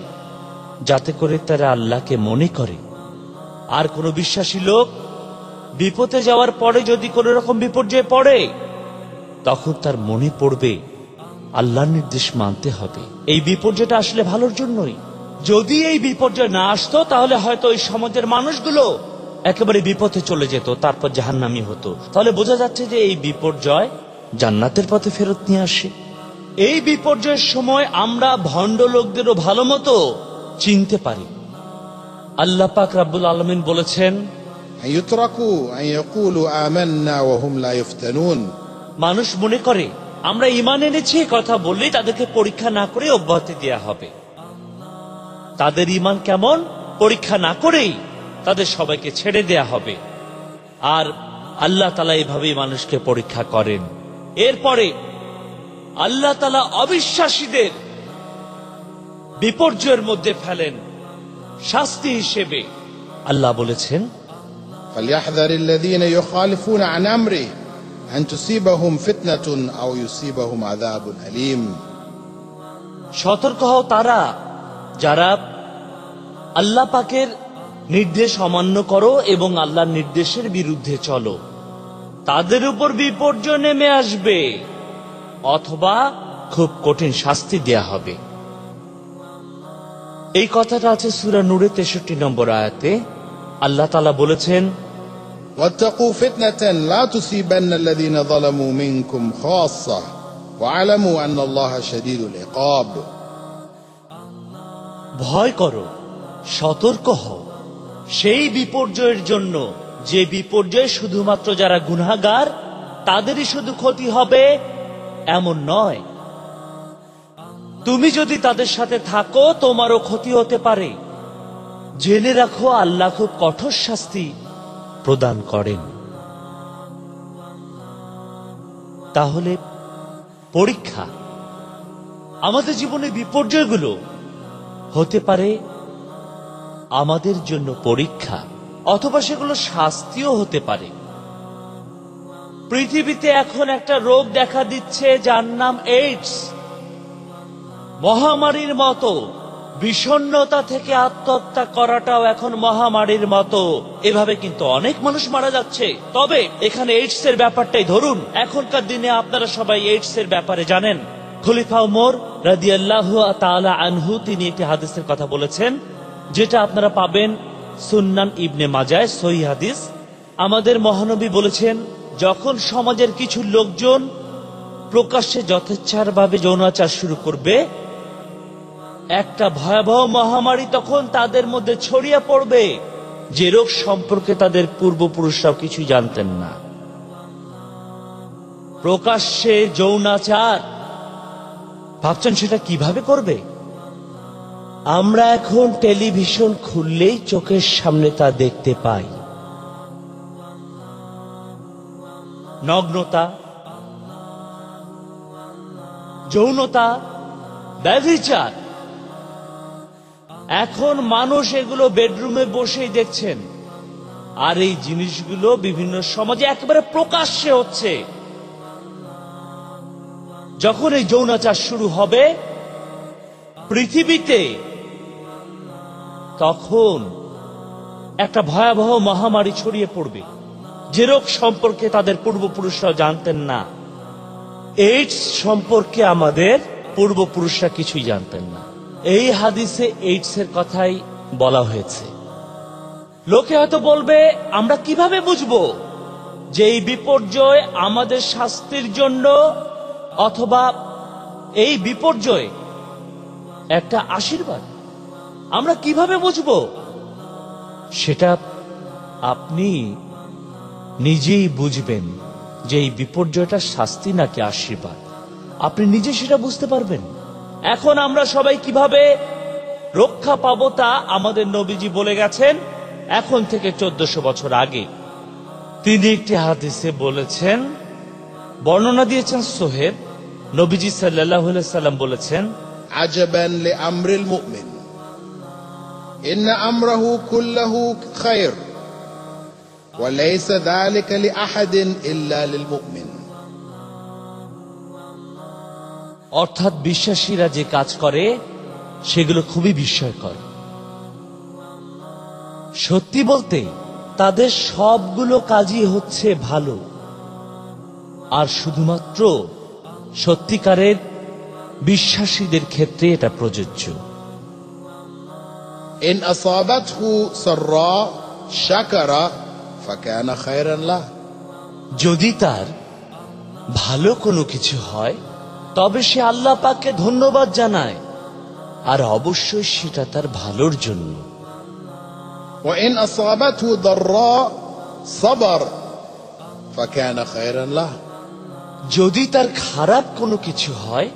যাতে করে তারা আল্লাহকে মনে করে আর কোন বিশ্বাসী লোক বিপদে যাওয়ার পরে যদি কোন রকম বিপর্যয়ে পড়ে তখন তার মনে পড়বে, আল্লাহর নির্দেশ মানতে হবে। এই বিপর্যয়টা আসলে ভালোর জন্যই। যদি এই বিপর্যয় না আসতো, তাহলে হয়তো ওই সমাজের মানুষগুলো একেবারে বিপথে চলে যেত, তারপর জাহান্নামি হতো। তাহলে বোঝা যাচ্ছে যে এই বিপর্যয় জান্নাতের পথে ফেরত নিয়ে আসে। এই বিপর্যয়ের সময় আমরা ভণ্ড লোকদেরও ভালো মতো চিনতে পারি। আল্লাহ পাক রাব্বুল আলমিন বলেছেন ইউতরাকু, আন ইয়াকুলু, আমান্না ওয়া হুম মানুষ মনে করে আমরা ইমান এনেছি এ কথা বললেই তাদেরকে পরীক্ষা না করে অব্যাহতি দেওয়া হবে তাদের ইমান কেমন পরীক্ষা না করেই তাদের সবাইকে ছেড়ে দেয়া হবে আর আল্লাহ তালা এইভাবেই মানুষকে পরীক্ষা করেন এরপরে আল্লাহ তালা অবিশ্বাসীদের বিপর্যয়ের মধ্যে ফেলেন শাস্তি হিসেবে আল্লাহ বলেছেন فليحذر الذين يخالفون عن أمره أن تصيبهم فتنة أو يصيبهم عذاب أليم সতর্ক হও তারা যারা আল্লাহ পাকের নির্দেশ অমান্য করো এবং আল্লাহর নির্দেশের বিরুদ্ধে চলো তাদের উপর বিপর্যয় নেমে আসবে অথবা খুব কঠিন শাস্তি দেয়া হবে এই কথাটা আছে সুরা নূরে তেষট্টি নম্বর আয়াতে আল্লাহ তালা বলেছেন واتقوا فتنة لا تصيبن الذين ظلموا منكم خاصة واعلموا أن الله شديد العقاب ভয় করো সতর্ক হও সেই বিপর্যয়ের জন্য যে বিপর্যয় শুধুমাত্র যারা গুনাগার তাদেরই শুধু ক্ষতি হবে এমন নয় তুমি যদি তাদের সাথে থাকো তোমারও ক্ষতি হতে পারে জেনে রাখো আল্লাহ খুব কঠোর শাস্তি প্রদান করেন। তাহলে পরীক্ষা আমাদের জীবনে বিপর্যয়গুলো হতে পারে, আমাদের জন্য পরীক্ষা, অথবা সেগুলো শাস্তিও হতে পারে। পৃথিবীতে এখন একটা রোগ দেখা দিচ্ছে যার নাম এইডস মহামারীর মতো বিষণ্ণতা থেকে আত্মহত্যা করাটাও এখন মহামারীর মতো। এভাবে কিন্তু অনেক মানুষ মারা যাচ্ছে। তবে এখানে এইডস এর ব্যাপারটাই ধরুন। এখনকার দিনে আপনারা সবাই এইডস এর ব্যাপারে জানেন। খলিফা উমর রাদিয়াল্লাহু তাআলা আনহু, তিনি একটি হাদিসের কথা বলেছেন, যেটা আপনারা পাবেন সুন্নান ইবনে মাজায় সহি হাদিস। আমাদের মহানবী বলেছেন, যখন সমাজের কিছু লোকজন প্রকাশ্যে যথেচ্ছারভাবে যৌনাচার শুরু করবে একটা ভয়াবহ মহামারী তখন তাদের মধ্যে ছড়িয়ে পড়বে। যে রোগ সম্পর্কে তাদের পূর্বপুরুষরাও কিছু জানতেন না। প্রকাশ্যে যৌনাচার। ভাবছেন সেটা কীভাবে করবে? আমরা এখন টেলিভিশন খুললেই চোখের সামনে তা দেখতে পাই। নগ্নতা। যৌনতা। ব্যভিচার। এখন মানুষ এগুলো বেডরুমে বসেই দেখছেন। আর এই জিনিসগুলো বিভিন্ন সমাজে একেবারে প্রকাশ্যে হচ্ছে। যখন এই যৌনাচার শুরু হবে পৃথিবীতে, তখন একটা ভয়াবহ মহামারী ছড়িয়ে পড়বে। যে রোগ সম্পর্কে তাদের পূর্বপুরুষরা জানতেন না এইডস সম্পর্কে আমাদের পূর্বপুরুষরা কিছুই জানতেন না। এই হাদিসে এইডস এর কথাই বলা হয়েছে। লোকে হয়তো বলবে, আমরা কীভাবে বুঝব যে এই বিপর্যয় আমাদের শাস্তির জন্য অথবা এই বিপর্যয় একটা আশীর্বাদ? আমরা কীভাবে বুঝব? সেটা আপনি নিজেই বুঝবেন যে এই বিপর্যয়টা শাস্তি নাকি আশীর্বাদ। আপনি নিজে সেটা বুঝতে পারবেন। এখন আমরা সবাই কিভাবে রক্ষা পাবো তা আমাদের নবীজি বলে গেছেন এখন থেকে চোদ্দশো বছর আগে তিনি একটি হাদিসে বলেছেন বর্ণনা দিয়েছেন সোহেব নবীজি সাল্লাহ সাল্লাম বলেছেন عجبا لأمر المؤمن إن أمره كله خير وليس ذلك لأحد إلا للمؤمن অর্থাৎ বিশ্বাসীরা যে কাজ করে সেগুলো খুবই বিস্ময়কর সত্যি বলতে তাদের সবগুলো কাজই হচ্ছে ভালো আর শুধুমাত্র সত্যিকারের বিশ্বাসীদের ক্ষেত্রে এটা প্রযোজ্য إن أصابته سراء شكر فكان خيرا له যদি তার ভালো কোনো কিছু হয় তবে সে আল্লাহ পাককে ধন্যবাদ জানায় আর অবশ্যই সেটা তার ভালোর জন্য وإن أصابته ضراء صبر فكان خيرا له যদি তার খারাপ কোনো কিছু হয়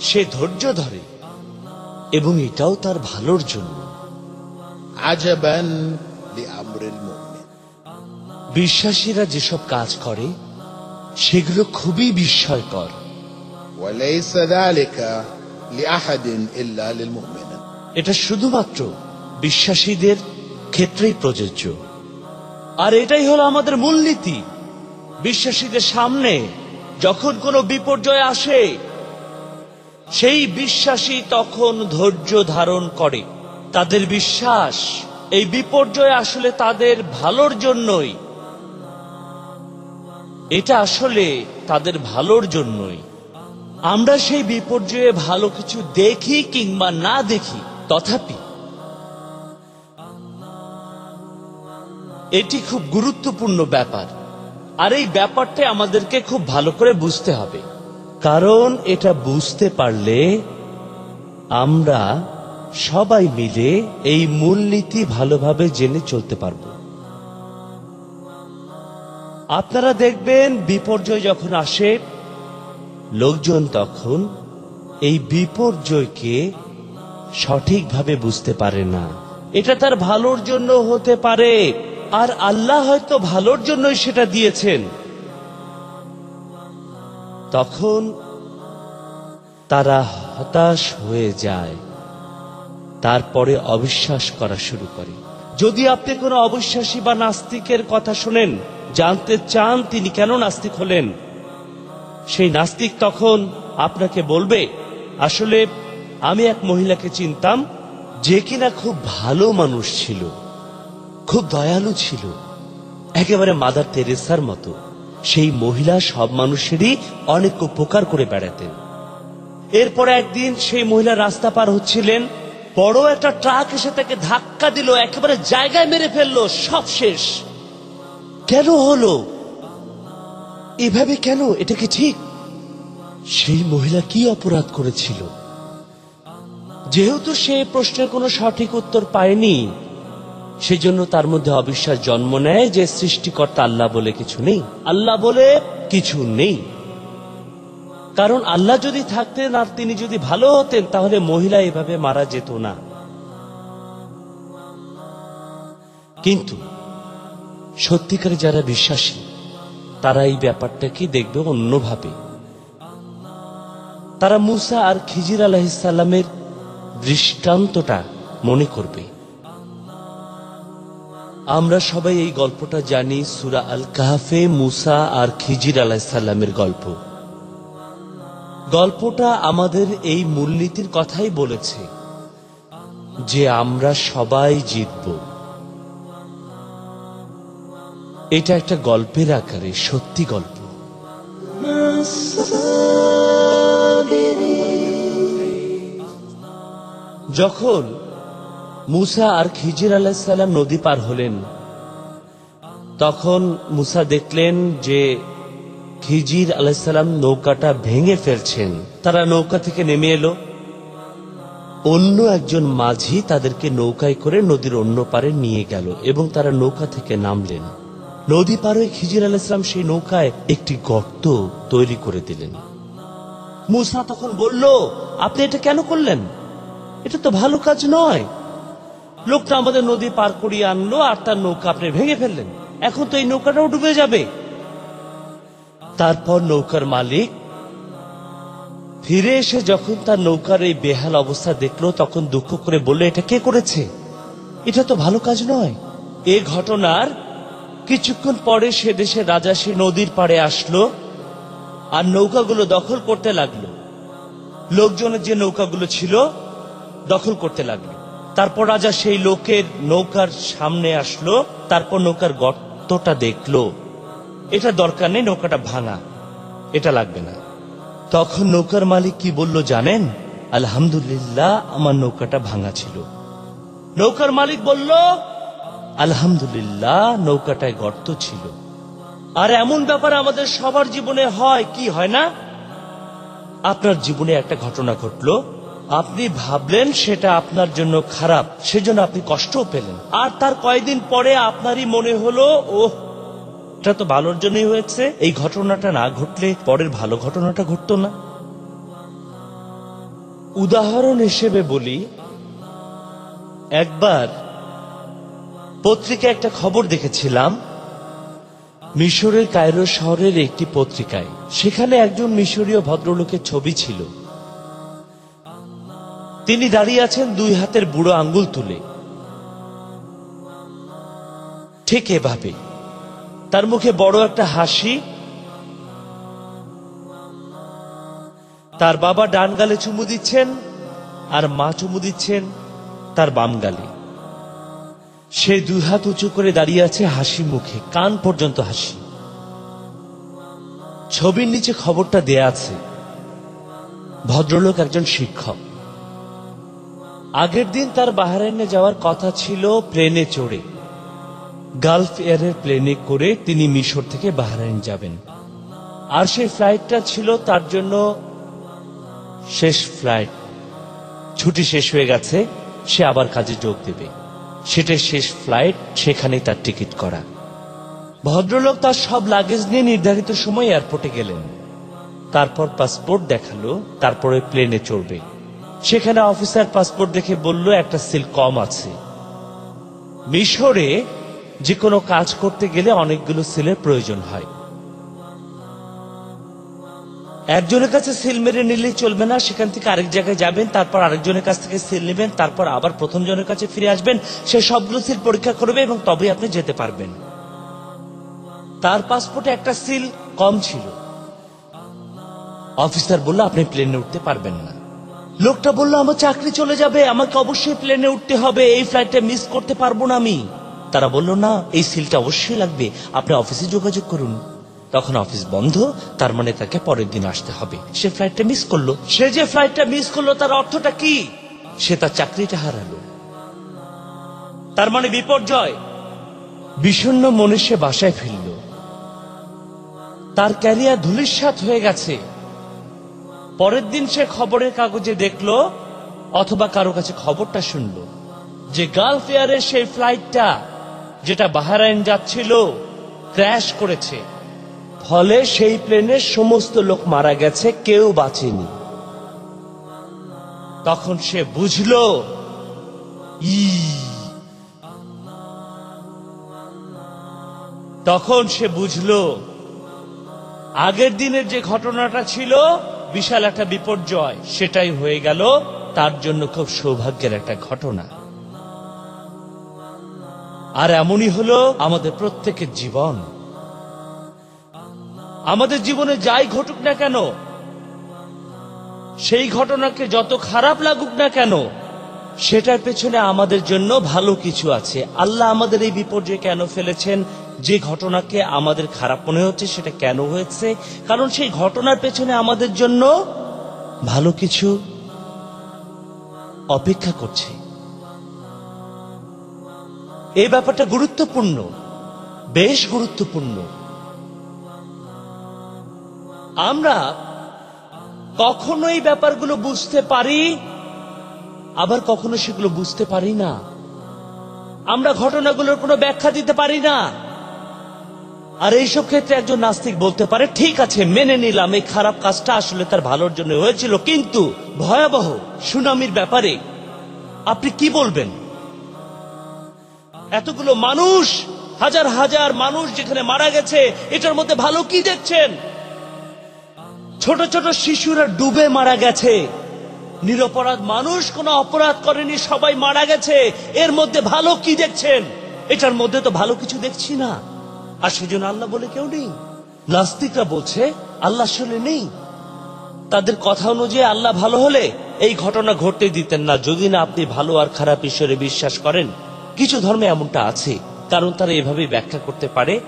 সে ধৈর্য ধরে এবং এটাও তার ভালোর জন্য عجبا لأمر المؤمن বিশ্বাসীরা যেসব কাজ করে সেগুলো খুবই বিস্ময়কর وليس ذلك لأحد إلا للمؤمن এটা শুধুমাত্র বিশ্বাসীদের ক্ষেত্রেই প্রযোজ্য আর এটাই হলো আমাদের মূলনীতি বিশ্বাসীদের সামনে যখন কোনো বিপর্যয় আসে সেই বিশ্বাসী তখন ধৈর্য ধারণ করে তাদের বিশ্বাস এই বিপর্যয় আসলে তাদের ভালোর জন্যই এটা আসলে তাদের ভালোর জন্যই আমরা সেই বিপর্যয়ে ভালো কিছু দেখি কিংবা না দেখি, তথাপি এটি খুব গুরুত্বপূর্ণ ব্যাপার। আর এই ব্যাপারটা আমাদেরকে খুব ভালো করে বুঝতে হবে। কারণ এটা বুঝতে পারলে আমরা সবাই মিলে এই মূলনীতি ভালোভাবে জেনে চলতে পারব। আপনারা দেখবেন বিপর্যয় যখন আসে লোকজন তখন এই বিপর্যয়কে সঠিকভাবে বুঝতে পারে না। এটা তার ভালোর জন্য হতে পারে, আর আল্লাহ হয়তো ভালোর জন্যই সেটা দিয়েছেন। তখন তারা হতাশ হয়ে যায়। তারপরে অবিশ্বাস করা শুরু করে। যদি আপনি কোনো অবিশ্বাসী বা নাস্তিকের কথা শোনেন, জানতে চান তিনি কেন নাস্তিক হলেন সেই নাস্তিক তখন আপনাকে বলবে, আসলে আমি এক মহিলাকে চিনতাম যে কিনা খুব ভালো মানুষ ছিল, খুব দয়ালু ছিল, একেবারে মাদার তেরেসার মতো। সেই মহিলা সব মানুষেরই অনেক উপকার করে বেড়াতেন। এরপর একদিন সেই মহিলা রাস্তা পার হচ্ছিলেন, বড় একটা ট্রাক এসে তাকে ধাক্কা দিল, একেবারে জায়গায় মেরে ফেলল, সব শেষ। কেন হলো? এভাবে কেন? এটা কি ঠিক? সেই মহিলা কি অপরাধ করেছিল? যেহেতু সে প্রশ্নের কোনো সঠিক উত্তর পায়নি, সেজন্য তার মধ্যে অবিশ্বাস জন্ম নেয় যে সৃষ্টিকর্তা আল্লাহ বলে কিছু নেই। আল্লাহ বলে কিছু নেই। কারণ আল্লাহ যদি থাকতেন আর তিনি যদি ভালো হতেন, তাহলে মহিলা এভাবে মারা যেত না। কিন্তু সত্যিকারে যারা বিশ্বাসী তারা এই ব্যাপারটাকে দেখবে অন্যভাবে? তারা মুসা আর খিজির আলাহিসাল্লামের দৃষ্টান্তটা মনে করবে। আমরা সবাই এই গল্পটা জানি সুরা আল কাহাফে মুসা আর খিজির আলাহিসাল্লামের গল্প। গল্পটা আমাদের এই মূলনীতির কথাই বলেছে যে আমরা সবাই জিতব। এটা একটা গল্পের আকারে সত্যি গল্প। যখন মুসা আর খিজির আলাহিসাল্লাম নদী পার হলেন, তখন মুসা দেখলেন যে খিজির আলাহিসাল্লাম নৌকাটা ভেঙে ফেলছেন। তারা নৌকা থেকে নেমে এলো। অন্য একজন মাঝি তাদেরকে নৌকায় করে নদীর অন্য পারে নিয়ে গেল এবং তারা নৌকা থেকে নামলেন। নদী পারে খিজির আলাহিসাম সেই নৌকায় একটি গর্ত তৈরি করে দিলেন। মুসা তখন বলল, আপনি এটা কেন করলেন? এটা তো ভালো কাজ নয়। লোকটা আমাদের নদী পার করিয়ে আনলো আর তার নৌকা আপনি ভেঙে ফেললেন। এখন তো এই নৌকাটাও ডুবে যাবে। তারপর নৌকার মালিক ফিরে এসে যখন তার নৌকার এই বেহাল অবস্থা দেখল, তখন দুঃখ করে বলল, এটা কে করেছে? এটা তো ভালো কাজ নয়। এ ঘটনার কিছুক্ষণ পরে সে দেশের রাজা সে নদীর পাড়ে আসলো আর নৌকাগুলো দখল করতে লাগল। লোকজনের যে নৌকাগুলো ছিল দখল করতে লাগল। তারপর রাজা সেই লোকের নৌকার সামনে আসলো, তারপর নৌকার গর্তটা দেখল। এটা দরকার নেই, নৌকাটা ভাঙা, এটা লাগবে না। তখন নৌকার মালিক কি বলল জানেন? আলহামদুলিল্লাহ, আমার নৌকাটা ভাঙা ছিল। নৌকার মালিক বলল আলহামদুলিল্লাহ, নৌকাটায় গর্ত ছিল। আর এমন ব্যাপার আমাদের সবার জীবনে হয়, কি হয় না? আপনার জীবনে একটা ঘটনা ঘটলো। আপনি ভাবলেন সেটা আপনার জন্য খারাপ, সেজন্য আপনি কষ্টও পেলেন। আর তার কয়েকদিন পরে আপনারই মনে হলো, ওহ, এটা তো ভালোর জন্যই হয়েছে। এই ঘটনাটা না ঘটলে পরের ভালো ঘটনাটা ঘটতো না। উদাহরণ হিসেবে বলি, একবার পত্রিকায় একটা খবর দেখেছিলাম। মিশরের কায়রো শহরের একটি পত্রিকায়। সেখানে একজন মিশরীয় ভদ্রলোকের ছবি ছিল। তিনি দাঁড়িয়ে আছেন দুই হাতের বুড়ো আঙ্গুল তুলে। ঠিক এভাবে। তার মুখে বড় একটা হাসি। তার বাবা ডান গালে চুমু দিচ্ছেন আর মা চুমু দিচ্ছেন তার বাম গালে। সে দুই হাত উঁচু করে দাঁড়িয়ে আছে হাসি মুখে, কান পর্যন্ত হাসি। ছবির নিচে খবরটা দেয়া আছে। ভদ্রলোক একজন শিক্ষক। আগের দিন তার বাহারাইনে যাওয়ার কথা ছিল প্লেনে চড়ে। গালফ এয়ারের প্লেনে করে তিনি মিশর থেকে বাহরাইন যাবেন। আর সেই ফ্লাইটটা ছিল তার জন্য শেষ ফ্লাইট। ছুটি শেষ হয়ে গেছে, সে আবার কাজে যোগ দেবে। সেটাই শেষ ফ্লাইট সেখানেই তার টিকিট করা। ভদ্রলোক তার সব লাগেজ নিয়ে নির্ধারিত সময় এয়ারপোর্টে গেলেন। তারপর পাসপোর্ট দেখাল, তারপরে প্লেনে চড়বে। সেখানে অফিসার পাসপোর্ট দেখে বলল, একটা সিল কম আছে। মিশরে যে কোনো কাজ করতে গেলে অনেকগুলো সিলের প্রয়োজন হয়। একজনের কাছে সিল মেরে নিলেই চলবে না, সেখান থেকে আরেক জায়গায় যাবেন, তারপর আরেকজনের কাছ থেকে সিল নেবেন, তারপর আবার প্রথম জনের কাছে ফিরে আসবেন, সে সবগুলো সিল পরীক্ষা করবে এবং তবেই আপনি যেতে পারবেন। তার পাসপোর্টে একটা সিল কম ছিল। অফিসার বলল, আপনি প্লেনে উঠতে পারবেন না। লোকটা বলল, আমার চাকরি চলে যাবে, আমাকে অবশ্যই প্লেনে উঠতে হবে, এই ফ্লাইটটা মিস করতে পারব না আমি। তারা বলল, না, এই সিলটা অবশ্যই লাগবে, আপনি অফিসে যোগাযোগ করুন। তখন অফিস বন্ধ, তার মানে তাকে পরের দিন আসতে হবে। সে ফ্লাইটটা মিস করল। সে যে ফ্লাইটটা মিস করল, তার অর্থটা কি? সে তার চাকরিটা হারালো। তার মানে বিপর্যয়। বিষণ্ণ মনে সে বাসায় ফিরল। তার ক্যারিয়ার ধুলিস্বাত হয়ে গেছে। পরের দিন সে খবরের কাগজে দেখল, অথবা কারও কাছে খবরটা শুনলো, যে গালফ এয়ারের সেই ফ্লাইটটা যেটা বাহারাইন যাচ্ছিল ক্র্যাশ করেছে। ফলে সেই প্লেনের সমস্ত লোক মারা গেছে, কেউ বাঁচেনি। তখন সে বুঝলো, ই তখন সে বুঝলো, আগের দিনের যে ঘটনাটা ছিল, বিশাল একটা বিপর্যয়, সেটাই হয়ে গেল, তার জন্য খুব সৌভাগ্যের একটা ঘটনা। আর এমনই হলো আমাদের প্রত্যেকের জীবন। আমাদের জীবনে যাই ঘটুক না কেন, সেই ঘটনাকে যত খারাপ লাগুক না কেন, সেটার পেছনে আমাদের জন্য ভালো কিছু আছে। আল্লাহ আমাদের এই বিপর্যয়ে কেন ফেলেছেন? যে ঘটনাকে আমাদের খারাপ মনে হচ্ছে, সেটা কেন হয়েছে? কারণ সেই ঘটনার পেছনে আমাদের জন্য ভালো কিছু অপেক্ষা করছে। এই ব্যাপারটা গুরুত্বপূর্ণ, বেশ গুরুত্বপূর্ণ। আমরা কখনো এই ব্যাপারগুলো বুঝতে পারি, আবার কখনো সেগুলো বুঝতে পারি না। আমরা ঘটনাগুলোর কোনো ব্যাখ্যা দিতে পারি না। আর এইসব ক্ষেত্রে একজন নাস্তিক বলতে পারে, ঠিক আছে, মেনে নিলাম, এই খারাপ কাজটা আসলে তার ভালোর জন্য হয়েছিল, কিন্তু ভয়াবহ সুনামির ব্যাপারে আপনি কি বলবেন? এতগুলো মানুষ, হাজার হাজার মানুষ যেখানে মারা গেছে, এটার মধ্যে ভালো কি দেখছেন? ছোট ছোট শিশুরা ডুবে মারা গেছে। নিরপরাধ মানুষ কোনো অপরাধ করেনি, সবাই মারা গেছে। এর মধ্যে ভালো কি দেখছেন? এটার মধ্যে তো ভালো কিছু দেখছি না। আর সেজন্য আল্লাহ বলে কেউ নেই। নাস্তিকরা বলছে, আল্লাহ আসলে নেই। তাদের কথা অনুযায়ী আল্লাহ ভালো হলে এই ঘটনা ঘটতে দিতেন না। যদি না আপনি ভালো আর খারাপ ঈশ্বরে বিশ্বাস করেন, কিছু ধর্মে এমনটা আছে। কারণ তারা এভাবে ব্যাখ্যা করতে পারে,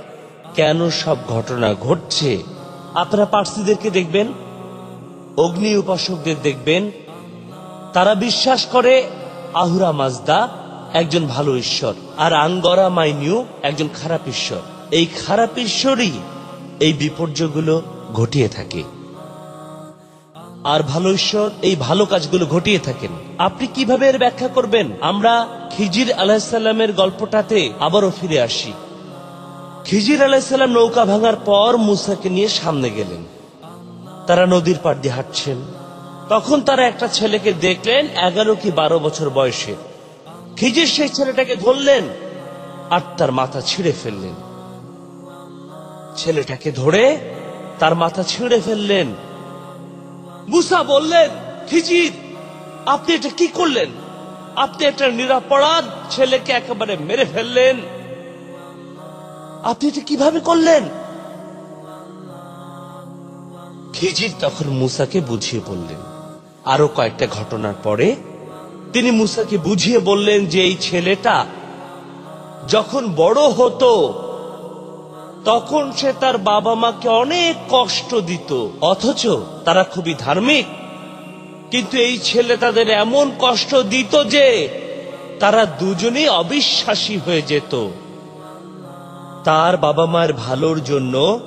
কেন সব ঘটনা ঘটছে? আপনারা পার্সিদেরকে দেখবেন, অগ্নি উপাসকদের দেখবেন, তারা বিশ্বাস করে আহুরা মাজদা একজন ভালো ঈশ্বর, আর আঙ্গরা মাইনিউ একজন খারাপ ঈশ্বর। এই খারাপ ঈশ্বরই এই বিপর্যয়গুলো ঘটিয়ে থাকে। আর ভালো ঈশ্বর এই ভালো কাজগুলো ঘটিয়ে থাকেন। আপনি কীভাবে এর ব্যাখ্যা করবেন? আমরা খিজির আলাহিসাল্লামের গল্পটাতে আবারও ফিরে আসি। খিজির আলাহিসাল্লাম নৌকা ভাঙার পর মুসাকে নিয়ে সামনে গেলেন। তারা নদীর পাড় দিয়ে হাঁটছেন। তখন তারা একটা ছেলেকে দেখলেন, এগারো কি বারো বছর বয়সে। খিজির সেই ছেলেটাকে ধরলেন আর তার মাথা ছিঁড়ে ফেললেন। ছেলেটাকে ধরে তার মাথা ছিঁড়ে ফেললেন। মুসা বললেন, খিজির, আপনি এটা কি করলেন? আপনি একটা নিরাপরাধ ছেলেকে একেবারে মেরে ফেললেন। আপনি এটা কীভাবে করলেন? খিজির তখন মুসাকে বুঝিয়ে বললেন, আরও কয়েকটা ঘটনার পরে তিনি মুসাকে বুঝিয়ে বললেন যে এই ছেলেটা যখন বড় হতো, তখন সে তার বাবা মাকে অনেক কষ্ট দিত। অথচ তারা খুবই ধার্মিক, কিন্তু এই ছেলে তাদের এমন কষ্ট দিত যে তারা দুজনেই অবিশ্বাসী হয়ে যেত। তার বাবা মায়ের ভালোর জন্য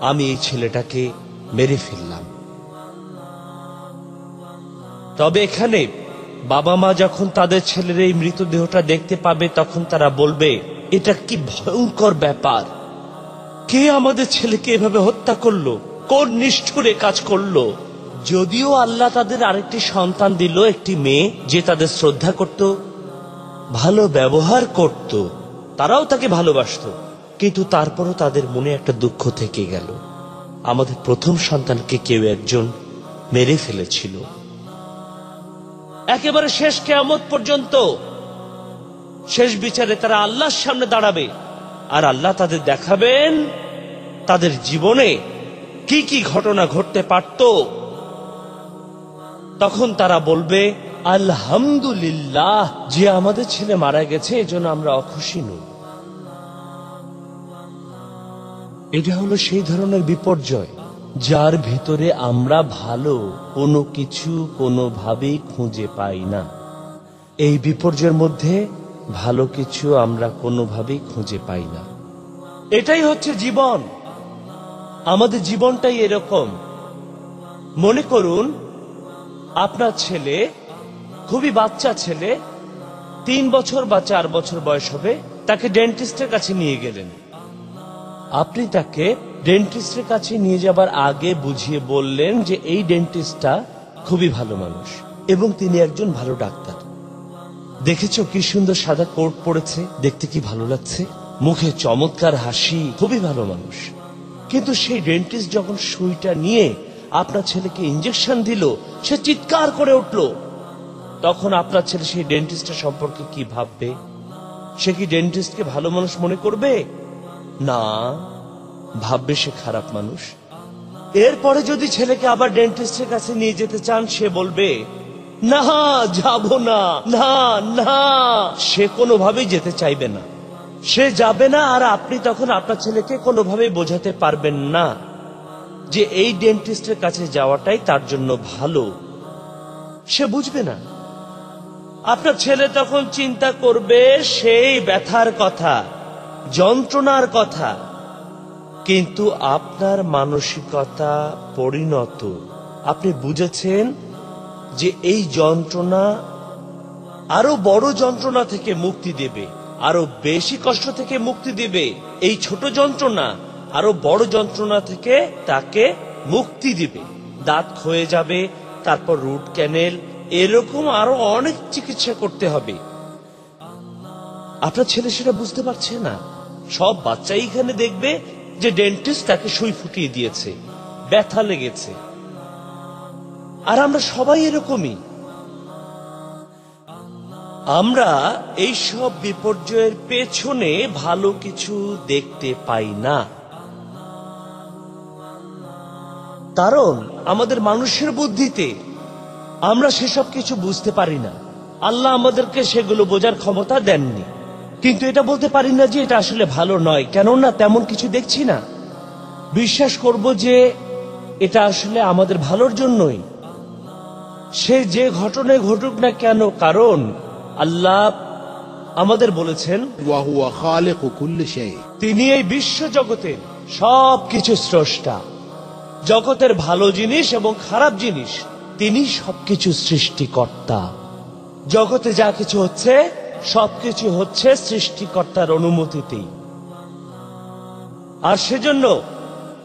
আমি এই ছেলেটাকে মেরে ফেললাম। তবে এখানে বাবা মা যখন তাদের ছেলের এই মৃতদেহটা দেখতে পাবে, তখন তারা বলবে, এটা কি ভয়ঙ্কর ব্যাপার। কে আমাদের ছেলেকে এভাবে হত্যা করল? কোন নিষ্ঠুরে কাজ করল? যদিও আল্লাহ তাদের আরেকটি সন্তান দিল, একটি মেয়ে, যে তাদের শ্রদ্ধা করত, ভালো ব্যবহার করত। তারাও তাকে ভালোবাসতো। কিন্তু তারপরও তাদের মনে একটা দুঃখ থেকে গেল। আমাদের প্রথম সন্তানকে কেউ একজন মেরে ফেলেছিল। একেবারে শেষ কেয়ামত পর্যন্ত শেষ বিচারে তারা আল্লাহর সামনে দাঁড়াবে। আর আল্লাহ তাদের দেখাবেন তাদের জীবনে কি কি ঘটনা ঘটতে পারত। তখন তারা বলবে আলহামদুলিল্লাহ, যে আমাদের ছেলে মারা গেছে, এজন্য আমরা অখুশি নই। এটা হলো সেই ধরনের বিপর্যয়, যার ভিতরে আমরা ভালো কোনো কিছু কোনোভাবেই খুঁজে পাই না। এই বিপর্যয়ের মধ্যে ভালো কিছু আমরা কোনোভাবেই খুঁজে পাই না। এটাই হচ্ছে জীবন। আমাদের জীবনটাই এরকম। মনে করুন, আপনার ছেলে খুবই বাচ্চা ছেলে, তিন বছর বা চার বছর বয়স হবে, তাকে ডেন্টিস্টের কাছে নিয়ে গেলেন। আপনি তাকে ডেন্টিস্টের কাছে নিয়ে যাবার আগে বুঝিয়ে বললেন যে এই ডেন্টিস্টটা খুবই ভালো মানুষ এবং তিনি একজন ভালো ডাক্তার। দেখেছ কি সুন্দর সাদা কোট পড়েছে দেখতে কি ভালো লাগছে? মুখে চমৎকার হাসি, খুবই ভালো মানুষ। কিন্তু সেই ডেন্টিস্ট যখন সুইটা নিয়ে আপনার ছেলেকে ইঞ্জেকশন দিল, সে চিৎকার করে উঠল তখন আপনার ছেলে সেই ডেন্টিস্টের সম্পর্কে কি ভাববে? সে কি ডেন্টিস্টকে ভালো মানুষ মনে করবে? না, ভাববে সে খারাপ মানুষ। এরপরে যদি ছেলেকে আবার ডেন্টিস্টের কাছে নিয়ে যেতে চান, সে বলবে, না, যাব না না না। সে কোনোভাবেই যেতে চাইবে না। সে যাবে না আর আপনি তখন আপনার ছেলেকে কোনোভাবেই বোঝাতে পারবেন না যে এই ডেন্টিস্টের কাছে যাওয়াটাই তার জন্য ভালো। সে বুঝবে না। আপনার ছেলে তখন চিন্তা করবে সেই ব্যথার কথা, যন্ত্রণার কথা। কিন্তু আপনার মানসিকতা পরিণত। আপনি বুঝেছেন যে এই যন্ত্রণা আরও বড় যন্ত্রণা থেকে মুক্তি দেবে, আরও বেশি কষ্ট থেকে মুক্তি দেবে এই ছোট যন্ত্রণা, আরও বড় যন্ত্রণা থেকে তাকে মুক্তি দিবে। দাঁত ক্ষয়ে যাবে, তারপর রুট ক্যানেল এরকম আরও অনেক চিকিৎসা করতে হবে। আপনার ছেলে সেটা বুঝতে পারছে না। সব বাচ্চাই এখানে দেখবে যে ডেন্টিস্ট তাকে সুই ফুটিয়ে দিয়েছে, ব্যথা লেগেছে। আর আমরা সবাই এরকমই। আমরা এই সব বিপর্যয়ের পেছনে ভালো কিছু দেখতে পাই না। কারণ আমাদের মানুষের বুদ্ধিতে আমরা সেসব কিছু বুঝতে পারি না। আল্লাহ আমাদেরকে সেগুলো বোঝার ক্ষমতা দেননি। কিন্তু এটা বলতে পারি না যে এটা আসলে ভালো নয় কেননা তেমন কিছু দেখছি না। বিশ্বাস করব যে এটা আসলে আমাদের ভালোর জন্যই। সে যে ঘটনায় ঘটুক না কেন কারণ আল্লাহ আমাদের বলেছেন তিনি এই বিশ্ব জগতের সবকিছু স্রষ্টা। জগতের ভালো জিনিস এবং খারাপ জিনিস তিনি সবকিছু সৃষ্টিকর্তা। জগতে যা কিছু হচ্ছে, সবকিছু হচ্ছে সৃষ্টিকর্তার অনুমতিতেই। আর সেজন্য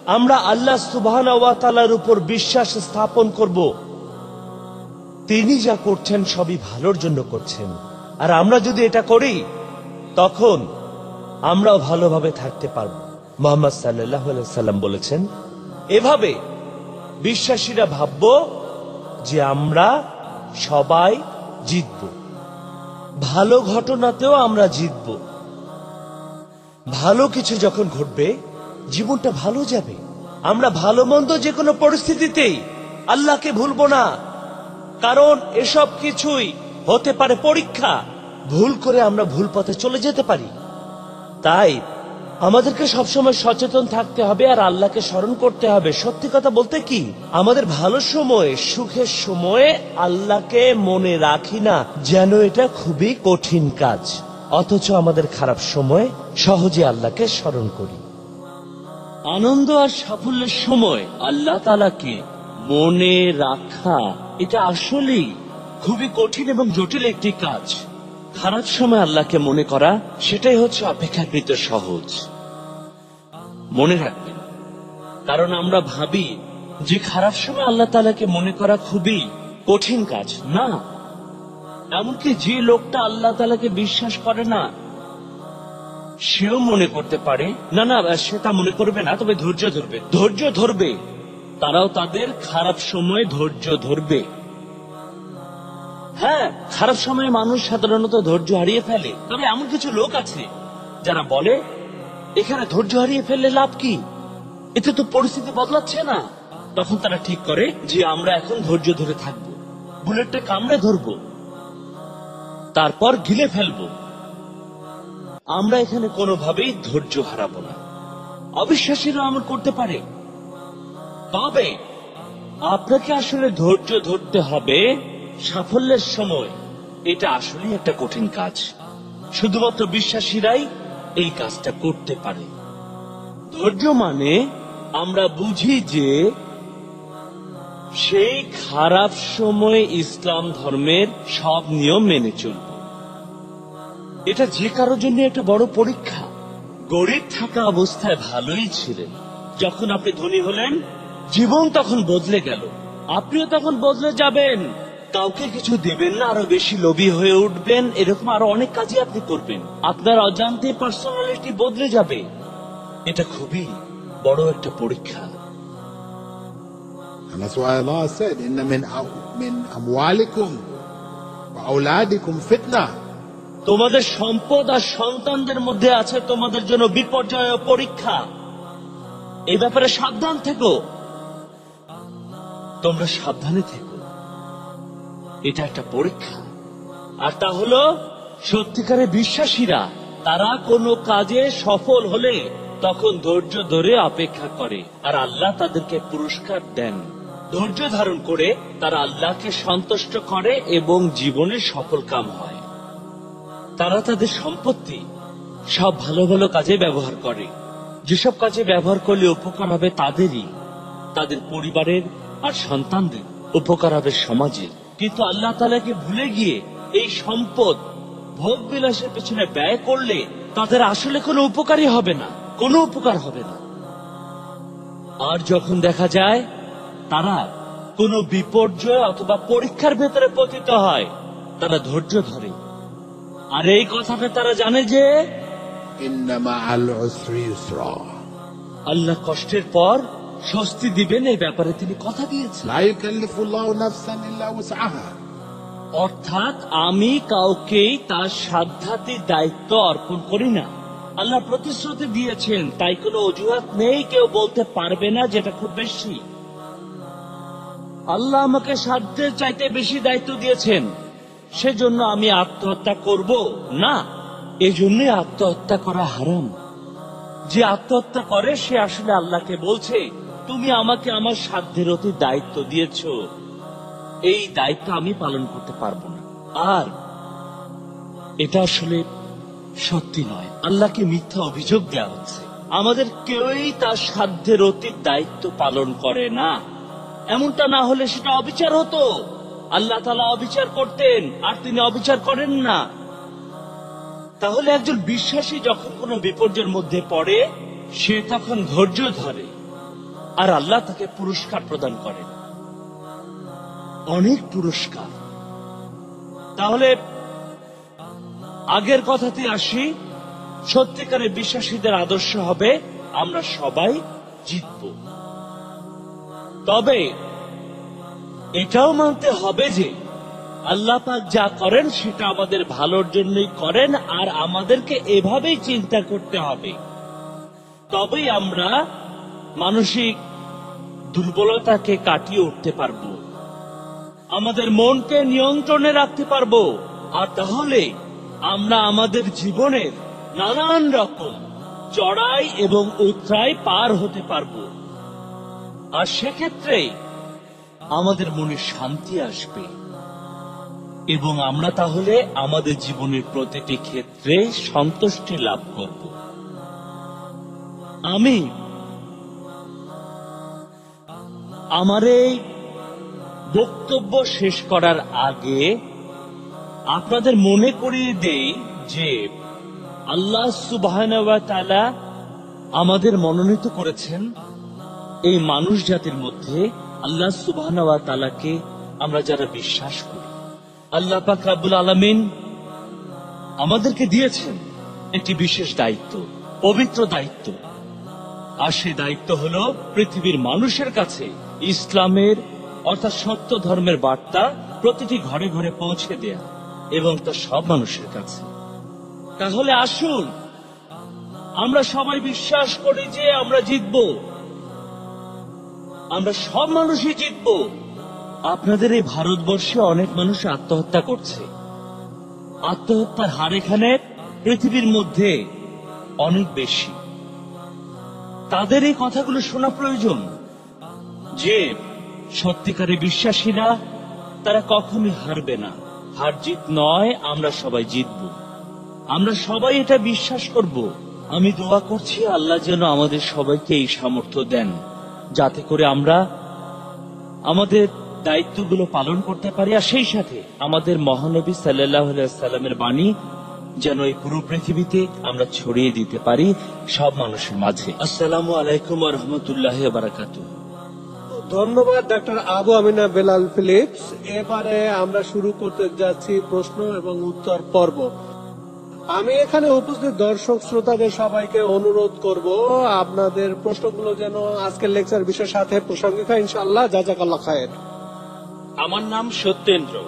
আমরা আল্লাহ সুবহান তালার উপর বিশ্বাস স্থাপন করব। তিনি যা করছেন সবই ভালোর জন্য করছেন। আর আমরা যদি এটা করি, তখন আমরাও ভালোভাবে থাকতে পারব। মোহাম্মদ সাল্লাহ সাল্লাম বলেছেন, এভাবে বিশ্বাসীরা ভাবব যে আমরা সবাই জিতব। ভালো ঘটনাতেও আমরা জিতব। ভালো কিছু যখন ঘটবে, জীবনটা ভালো যাবে। আমরা ভালো মন্দ যে কোনো পরিস্থিতিতেই আল্লাহকে ভুলবো না। কারণ এসব কিছুই হতে পারে পরীক্ষা। ভুল করে আমরা ভুল পথে চলে যেতে পারি। তাই আমাদেরকে সবসময় সচেতন থাকতে হবে আর আল্লাহকে স্মরণ করতে হবে। সত্যি কথা বলতে কি? আমাদের ভালো সময়ে, সুখের সময়ে আল্লাহকে মনে রাখি না, যেন এটা খুবই কঠিন কাজ। অথচ আমাদের খারাপ সময় সহজে আল্লাহকে স্মরণ করি। আনন্দ আর সাফল্যের সময় আল্লাহ তালাকে মনে রাখা, এটা আসলেই খুবই কঠিন এবং জটিল একটি কাজ। খারাপ সময় আল্লাহকে মনে করা, সেটাই হচ্ছে অপেক্ষাকৃত সহজ। মনে রাখবেন, কারণ আমরা ভাবি যে খারাপ সময় আল্লাহ তালাকে মনে করা খুবই কঠিন কাজ। না। এমনকি যে লোকটা আল্লাহ তালাকে বিশ্বাস করে না, সেও মনে করতে পারে, না না সেটা মনে করবে না, তবে ধৈর্য ধরবে। ধৈর্য ধরবে। তারাও তাদের খারাপ সময় ধৈর্য ধরবে। হ্যাঁ খারাপ সময়ে মানুষ সাধারণত ধৈর্য হারিয়ে ফেলে। তবে এমন কিছু লোক আছে যারা বলে, এখানে ধৈর্য হারিয়ে ফেললে লাভ কি? এতে তো পরিস্থিতি বদলাচ্ছে না। তখন তারা ঠিক করে যে, আমরা এখন ধৈর্য ধরে থাকব। বুলেটটা কামড়ে ধরবো। তারপর গিলে ফেলব। আমরা এখানে কোনোভাবেই ধৈর্য হারাবো না। অবিশ্বাসীরা আমল করতে পারে। তবে, আপনাকে আসলে ধৈর্য ধরতে হবে সাফল্যের সময়, এটা আসলে একটা কঠিন কাজ। শুধুমাত্র বিশ্বাসীরাই এই কাজটা করতে পারে। ধৈর্য মানে আমরা বুঝি যে সেই খারাপ সময়ে ইসলাম ধর্মের সব নিয়ম মেনে চলব। এটা যে কারোর জন্য একটা বড় পরীক্ষা। গরিব থাকা অবস্থায় ভালোই ছিলেন। যখন আপনি ধনী হলেন, জীবন তখন বদলে গেল। আপনিও তখন বদলে যাবেন। কাউকে কিছু দেবেন না আরো বেশি লোভী হয়ে উঠবেন এরকম আরো অনেক কাজই আপনি করবেন আপনার অজান্তে পার্সোনালিটি বদলে যাবে এটা খুবই বড় একটা পরীক্ষা And that's why Allah said, إن من أو- من أموالكم وأولادكم فتنة. তোমাদের সম্পদ আর সন্তানদের মধ্যে আছে তোমাদের জন্য বিপর্যয় ও পরীক্ষা এই ব্যাপারে সাবধান থেকো তোমরা সাবধানে থেকো এটা একটা পরীক্ষা। আর তা হলো সত্যিকারের বিশ্বাসীরা, তারা কোনো কাজে সফল হলে তখন ধৈর্য ধরে অপেক্ষা করে। আর আল্লাহ তাদেরকে পুরস্কার দেন। ধৈর্য ধারণ করে তারা আল্লাহকে সন্তুষ্ট করে এবং জীবনে সফল কাম হয়। তারা তাদের সম্পত্তি সব ভালো ভালো কাজে ব্যবহার করে। যেসব কাজে ব্যবহার করলে উপকার হবে তাদেরই। তাদের পরিবারের আর সন্তানদের। উপকার হবে সমাজের। কিন্তু আল্লাহ তালাকে ভুলে গিয়ে এই সম্পদ ভোগ বিলাসের পেছনে ব্যয় করলে তাদের আসলে কোনো উপকারই হবে না কোনো উপকার হবে না। আর যখন দেখা যায় তারা কোনো বিপর্যয় অথবা পরীক্ষার ভেতরে পতিত হয় তারা ধৈর্য ধরে। আর এই কথাটা তারা জানে যে আল্লাহ কষ্টের পর স্বস্তি দিবেন এই ব্যাপারে তিনি কথা দিয়েছেন। অর্থাৎ আমি কাউকে তার সাধ্যাতির দায়িত্ব অর্পণ করি না। আল্লাহ প্রতিশ্রুতি দিয়েছেন তাই কোনো অজুহাত নেই কেউ বলতে পারবে না যেটা খুব বেশি। আল্লাহ আমাকে সাধ্যের চাইতে বেশি দায়িত্ব দিয়েছেন সেজন্য আমি আত্মহত্যা করব না। এজন্য আত্মহত্যা করা হারাম। যে আত্মহত্যা করে সে আসলে আল্লাহকে বলছে তুমি আমাকে আমার সাধ্যের অতি দায়িত্ব দিয়েছ। এই দায়িত্ব আমি পালন করতে পারব না। আর এটা আসলে সত্যি নয়। আল্লাহকে মিথ্যা অভিযোগ দেওয়া হচ্ছে। আমাদের কেউই তার সাধ্যের অতীত দায়িত্ব পালন করে না। এমনটা না হলে সেটা অবিচার হতো। আল্লাহ তালা অবিচার করতেন, আর তিনি অবিচার করেন না। তাহলে একজন বিশ্বাসী যখন কোনো বিপর্যয়ের মধ্যে পড়ে, সে তখন ধৈর্য ধরে। আর আল্লাহ তাকে পুরস্কার প্রদান করেন। অনেক পুরস্কার। তাহলে আগের কথাতে আসি, সত্যিকারের বিশ্বাসীদের আদর্শ হবে, আমরা সবাই জিতব। তবে এটাও মানতে হবে যে আল্লাহ পাক যা করেন, সেটা আমাদের ভালোর জন্যই করেন, আর আমাদেরকে এভাবেই চিন্তা করতে হবে। তবেই আমরা মানসিক দুর্বলতাকে কাটিয়ে উঠতে পারব। আমাদের মনকে নিয়ন্ত্রণে রাখতে পারব। আর তাহলে আমরা আমাদের জীবনের নানান রকম চড়াই এবং উত্রাই পার হতে পারব। আর সেক্ষেত্রে আমাদের মনে শান্তি আসবে। এবং আমরা তাহলে আমাদের জীবনের প্রতিটি ক্ষেত্রে সন্তুষ্টি লাভ করব। আমি আমার এই বক্তব্য শেষ করার আগে আপনাদের মনে করিয়ে দেই যে আল্লাহ সুবাহ আমাদের মনোনীত করেছেন এই মানুষ জাতির মধ্যে আল্লাহ সুবাহ তালাকে আমরা যারা বিশ্বাস করি। আল্লাহ পাক রাব্বুল আলমিন আমাদেরকে দিয়েছেন একটি বিশেষ দায়িত্ব, পবিত্র দায়িত্ব। আর সেই দায়িত্ব হলো পৃথিবীর মানুষের কাছে ইসলামের অর্থাৎ সত্য ধর্মের বার্তা প্রতিটি ঘরে ঘরে পৌঁছে দেয়া এবং তা সব মানুষের কাছে। তাহলে আসুন, আমরা সবাই বিশ্বাস করি যে আমরা জিতব। আমরা সব মানুষই জিতব। আপনাদের এই ভারতবর্ষে অনেক মানুষ আত্মহত্যা করছে। আত্মহত্যার হার এখানে পৃথিবীর মধ্যে অনেক বেশি। তাদের এই কথাগুলো শোনা প্রয়োজন। যে সত্যিকারে বিশ্বাসীরা তারা কখনোই হারবে না। হার জিত নয়, আমরা সবাই জিতব। আমরা সবাই এটা বিশ্বাস করব। আমি দোয়া করছি, আল্লাহ যেন আমাদের সবাইকে এই সামর্থ্য দেন, যাতে করে আমরা আমাদের দায়িত্বগুলো পালন করতে পারি, আর সেই সাথে আমাদের মহানবী সাল্লামের বাণী যেন এই পুরো পৃথিবীতে আমরা ছড়িয়ে দিতে পারি সব মানুষের মাঝে। আসসালামু আলাইকুম রহমতুল্লাহ বারাকাতু ধন্যবাদ, doctor Abu Ameenah Bilal Philips. এবারে আমরা শুরু করতে যাচ্ছি প্রশ্ন এবং উত্তর পর্ব। আমি এখানে উপস্থিত দর্শক শ্রোতাদের সবাইকে অনুরোধ করব, আপনাদের প্রশ্নগুলো যেন আজকের লেকচার বিষয়ের সাথে প্রসঙ্গিক হয়, ইনশাআল্লাহ। জাজাকাল্লাহ খায়ের। আমার নাম সত্যেন্দ্র।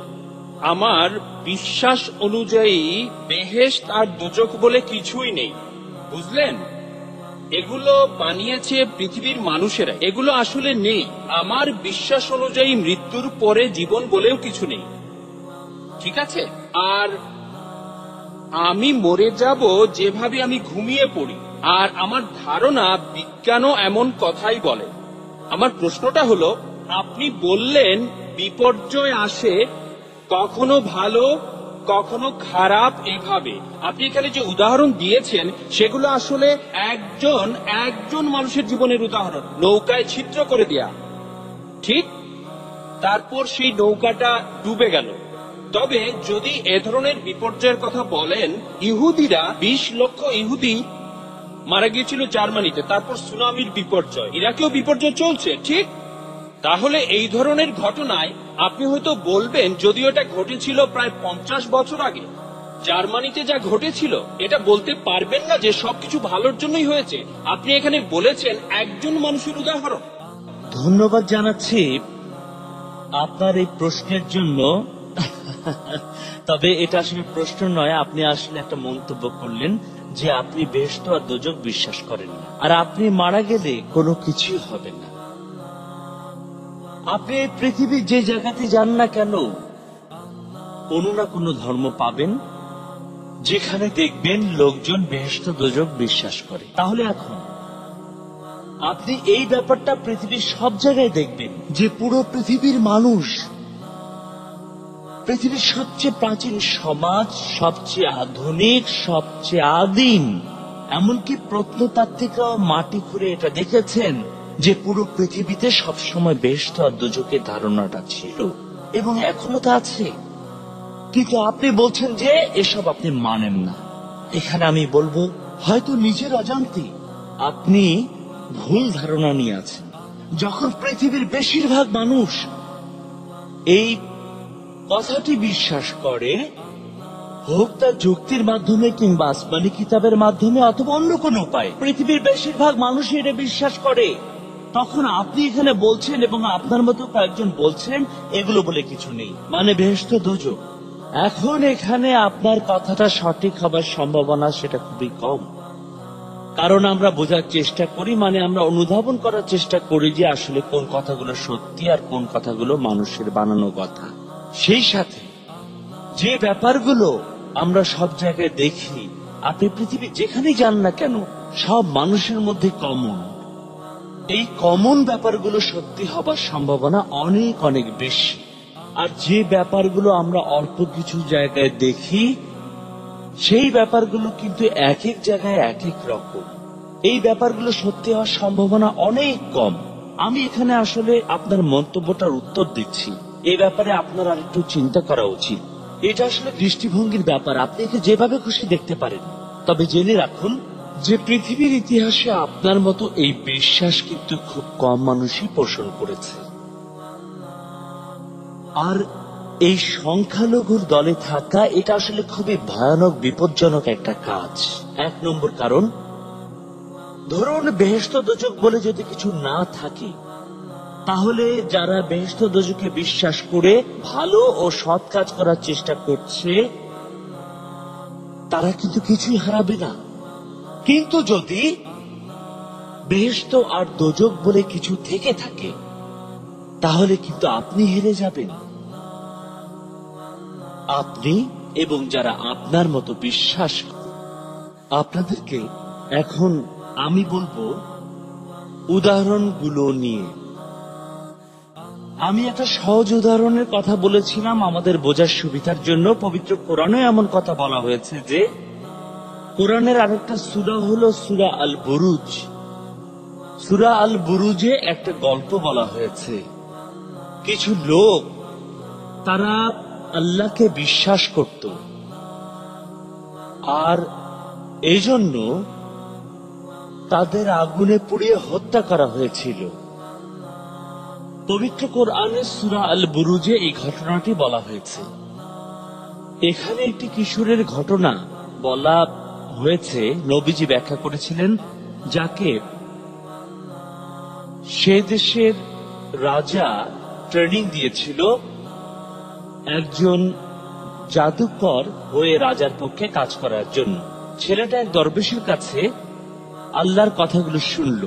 আমার বিশ্বাস অনুযায়ী বেহেশত আর দুজক বলে কিছুই নেই। বুঝলেন? এগুলো বানিয়েছে পৃথিবীর মানুষেরা। এগুলো আসলে নেই। আমার বিশ্বাস অনুযায়ী মৃত্যুর পরে জীবন বলেও কিছু নেই। ঠিক আছে? আর আমি মরে যাব যেভাবে আমি ঘুমিয়ে পড়ি। আর আমার ধারণা বিজ্ঞানও এমন কথাই বলে। আমার প্রশ্নটা হলো, আপনি বললেন বিপর্যয় আসে কখনো ভালো কখনো খারাপ এভাবে। আপনি এখানে যে উদাহরণ দিয়েছেন, সেগুলো আসলে একজন একজন মানুষের জীবনের উদাহরণ। নৌকায় ছিদ্র করে দেয়া। ঠিক তারপর সেই নৌকাটা ডুবে গেল। তবে যদি এ ধরনের বিপর্যয়ের কথা বলেন, ইহুদিরা, বিশ লক্ষ ইহুদি মারা গিয়েছিল জার্মানিতে, তারপর সুনামির বিপর্যয়। ইরাকেও বিপর্যয় চলছে, ঠিক? তাহলে এই ধরনের ঘটনায় আপনি হয়তো বলবেন, যদিও এটা ঘটেছিল প্রায় পঞ্চাশ বছর আগে। জার্মানিতে যা ঘটেছিল, এটা বলতে পারবেন না যে সবকিছু ভালোর জন্যই হয়েছে। আপনি এখানে বলেছেন একজন মানুষের উদাহরণ। ধন্যবাদ জানাচ্ছি আপনার এই প্রশ্নের জন্য। তবে এটা আসলে প্রশ্ন নয়, আপনি আসলে একটা মন্তব্য করলেন যে আপনি বেহস্ত আর দোজক বিশ্বাস করেন আর আপনি মারা গেলে কোনো কিছুই হবে না। আপনি পৃথিবীর যে জায়গাতে যান না কেন, কোনো না কোনো ধর্ম পাবেন, যেখানে দেখবেন লোকজন বেহস্ত দোজক বিশ্বাস করে। তাহলে এখন, আপনি এই ব্যাপারটা পৃথিবীর সব জায়গায় দেখবেন, যে পুরো পৃথিবীর মানুষ, পৃথিবীর সবচেয়ে প্রাচীন সমাজ, সবচেয়ে আধুনিক, সবচেয়ে আদিম, এমনকি প্রত্নতাত্ত্বিকরাও মাটি খুঁড়ে এটা দেখেছেন যে পুরো পৃথিবীতে সবসময় বেশ আর ধারণাটা ছিল এবং এখনও তা আছে। কিন্তু আপনি বলছেন যে এসব আপনি মানেন না। এখানে আমি বলব, হয়তো নিজের অজান্তে আপনি ভুল ধারণা নিয়ে আছেন। যখন পৃথিবীর বেশিরভাগ মানুষ এই কথাটি বিশ্বাস করে, হোক তা যুক্তির মাধ্যমে কিংবা আসমানি কিতাবের মাধ্যমে অথবা অন্য কোনো উপায়, পৃথিবীর বেশিরভাগ মানুষ এটা বিশ্বাস করে। তখন আপনি এখানে বলছেন এবং আপনার মতো কয়েকজন বলছেন, এগুলো বলে কিছু নেই। মানে বেহস্ত দোজক এখন এখানে আপনার কথাটা সঠিক হবার সম্ভাবনা সেটা খুবই কম। কারণ আমরা বোঝার চেষ্টা করি মানে আমরা অনুধাবন করার চেষ্টা করি যে আসলে কোন কথাগুলো সত্যি আর কোন কথাগুলো মানুষের বানানো কথা। সেই সাথে যে ব্যাপারগুলো আমরা সব জায়গায় দেখি, আপনি পৃথিবী যেখানেই যান না কেন, সব মানুষের মধ্যে কমন এই কমন ব্যাপারগুলো সত্যি হবার সম্ভাবনা অনেক অনেক বেশি। আর যে ব্যাপারগুলো আমরা অল্প কিছু জায়গায় দেখি, সেই ব্যাপারগুলো কিন্তু এক এক জায়গায় এক এক রকম। এই ব্যাপারগুলো সত্যি হওয়ার সম্ভাবনা অনেক কম। আমি এখানে আসলে আপনার মন্তব্যটার উত্তর দিচ্ছি। এই ব্যাপারে আপনার আর একটু চিন্তা করা উচিত। এটা আসলে দৃষ্টিভঙ্গির ব্যাপার। আপনি একে যেভাবে খুশি দেখতে পারেন। তবে জেনে রাখুন যে পৃথিবীর ইতিহাসে আপনার মতো এই বিশ্বাস কিন্তু খুব কম মানুষই পোষণ করেছে। আর এই সংখ্যালঘুর দলে থাকা, এটা আসলে খুবই ভয়ানক, বিপজ্জনক একটা কাজ। এক নম্বর কারণ, ধরুন বেহেস্ত দোজক বলে যদি কিছু না থাকে, তাহলে যারা বেহেস্ত দোজকে বিশ্বাস করে ভালো ও সৎ কাজ করার চেষ্টা করছে, তারা কিন্তু কিছুই হারাবে না। কিন্তু যদি বেহেস্ত আর দোজক বলে কিছু থেকে থাকে, তাহলে কিন্তু আপনি হেরে যাবেন। আপনি এবং যারা আপনার মতো বিশ্বাস আপনাদেরকে এখন আমি বলব, উদাহরণগুলো নিয়ে। আমি একটা সহজ উদাহরণের কথা বলেছিলাম, আমাদের বোঝার সুবিধার জন্য। পবিত্র কোরআনে এমন কথা বলা হয়েছে যে কোরআনের আরেকটা সুরা হলো সুরা আল বুরুজ সুরা আল বুরুজে একটা গল্প বলা হয়েছে। কিছু লোক, তারা আল্লাহকে বিশ্বাস করত। আর এই জন্য তাদের আগুনে পুড়িয়ে হত্যা করা হয়েছিল। পবিত্র কোরআনের সুরা আল বুরুজে এই ঘটনাটি বলা হয়েছে। এখানে একটি কিশোরের ঘটনা বলা হয়েছে নবীজি ব্যাখ্যা করেছিলেন, যাকে সে দেশের রাজা ট্রেনিং দিয়েছিল একজন জাদুকর হয়ে রাজার পক্ষে কাজ করার জন্য। ছেলেটা এক দরবেশের কাছে আল্লাহর কথাগুলো শুনল,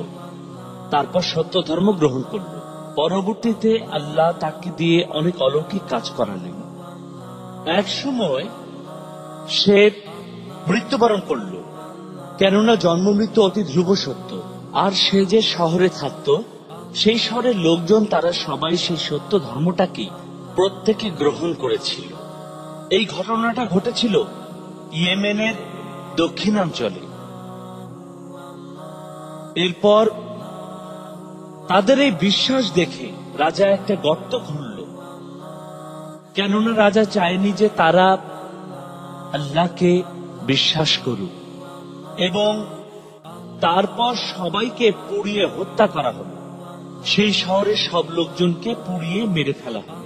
তারপর সত্য ধর্ম গ্রহণ করল। পরবর্তীতে আল্লাহ তাকে দিয়ে অনেক অলৌকিক কাজ করালেন। এক সময় সে মৃত্যুবরণ করল। কেননা জন্ম মৃত্যু অতি ধ্রুব সত্য। আর সে যে শহরে থাকত, সেই শহরের লোকজন তারা সবাই সেই সত্য ধর্মটাকে প্রত্যেকে গ্রহণ করেছিল। এই ঘটনাটা ঘটেছিল ইয়েমেনের দক্ষিণাঞ্চলে। এরপর তাদের এই বিশ্বাস দেখে রাজা একটা গর্ত খুলল কেননা রাজা চায়নি যে তারা আল্লাহকে বিশ্বাস করুক এবং তারপর সবাইকে পুড়িয়ে হত্যা করা হলো সেই শহরের সব লোকজনকে পুড়িয়ে মেরে ফেলা হলো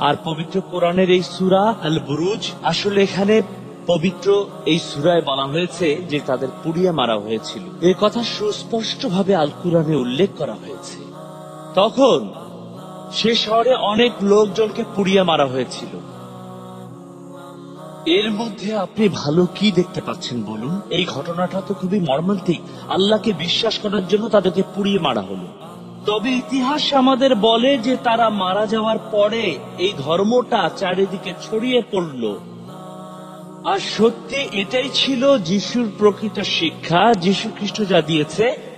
আর পবিত্র কোরআনের এই সুরা আল বুরুজ আসলে এখানে পবিত্র এই সুরায় বলা হয়েছে যে তাদের পুড়িয়ে মারা হয়েছিল। এ কথা সুস্পষ্ট ভাবে আল কোরআনে উল্লেখ করা হয়েছে। তখন সে শহরে অনেক লোকজনকে পুড়িয়ে মারা হয়েছিল। এর মধ্যে আপনি ভালো কি দেখতে পাচ্ছেন বলুন? এই ঘটনাটা তো খুবই মর্মান্তিক। আল্লাহকে বিশ্বাস করার জন্য তাদেরকে পুড়িয়ে মারা হলো। তবে ইতিহাস আমাদের বলে যে তারা মারা যাওয়ার পরে এই ধর্মটা চারিদিকে ছড়িয়ে পড়ল। আর সত্যি এটাই ছিল যিশুর প্রকৃত শিক্ষা, যিশু খ্রিস্ট যা দিয়েছে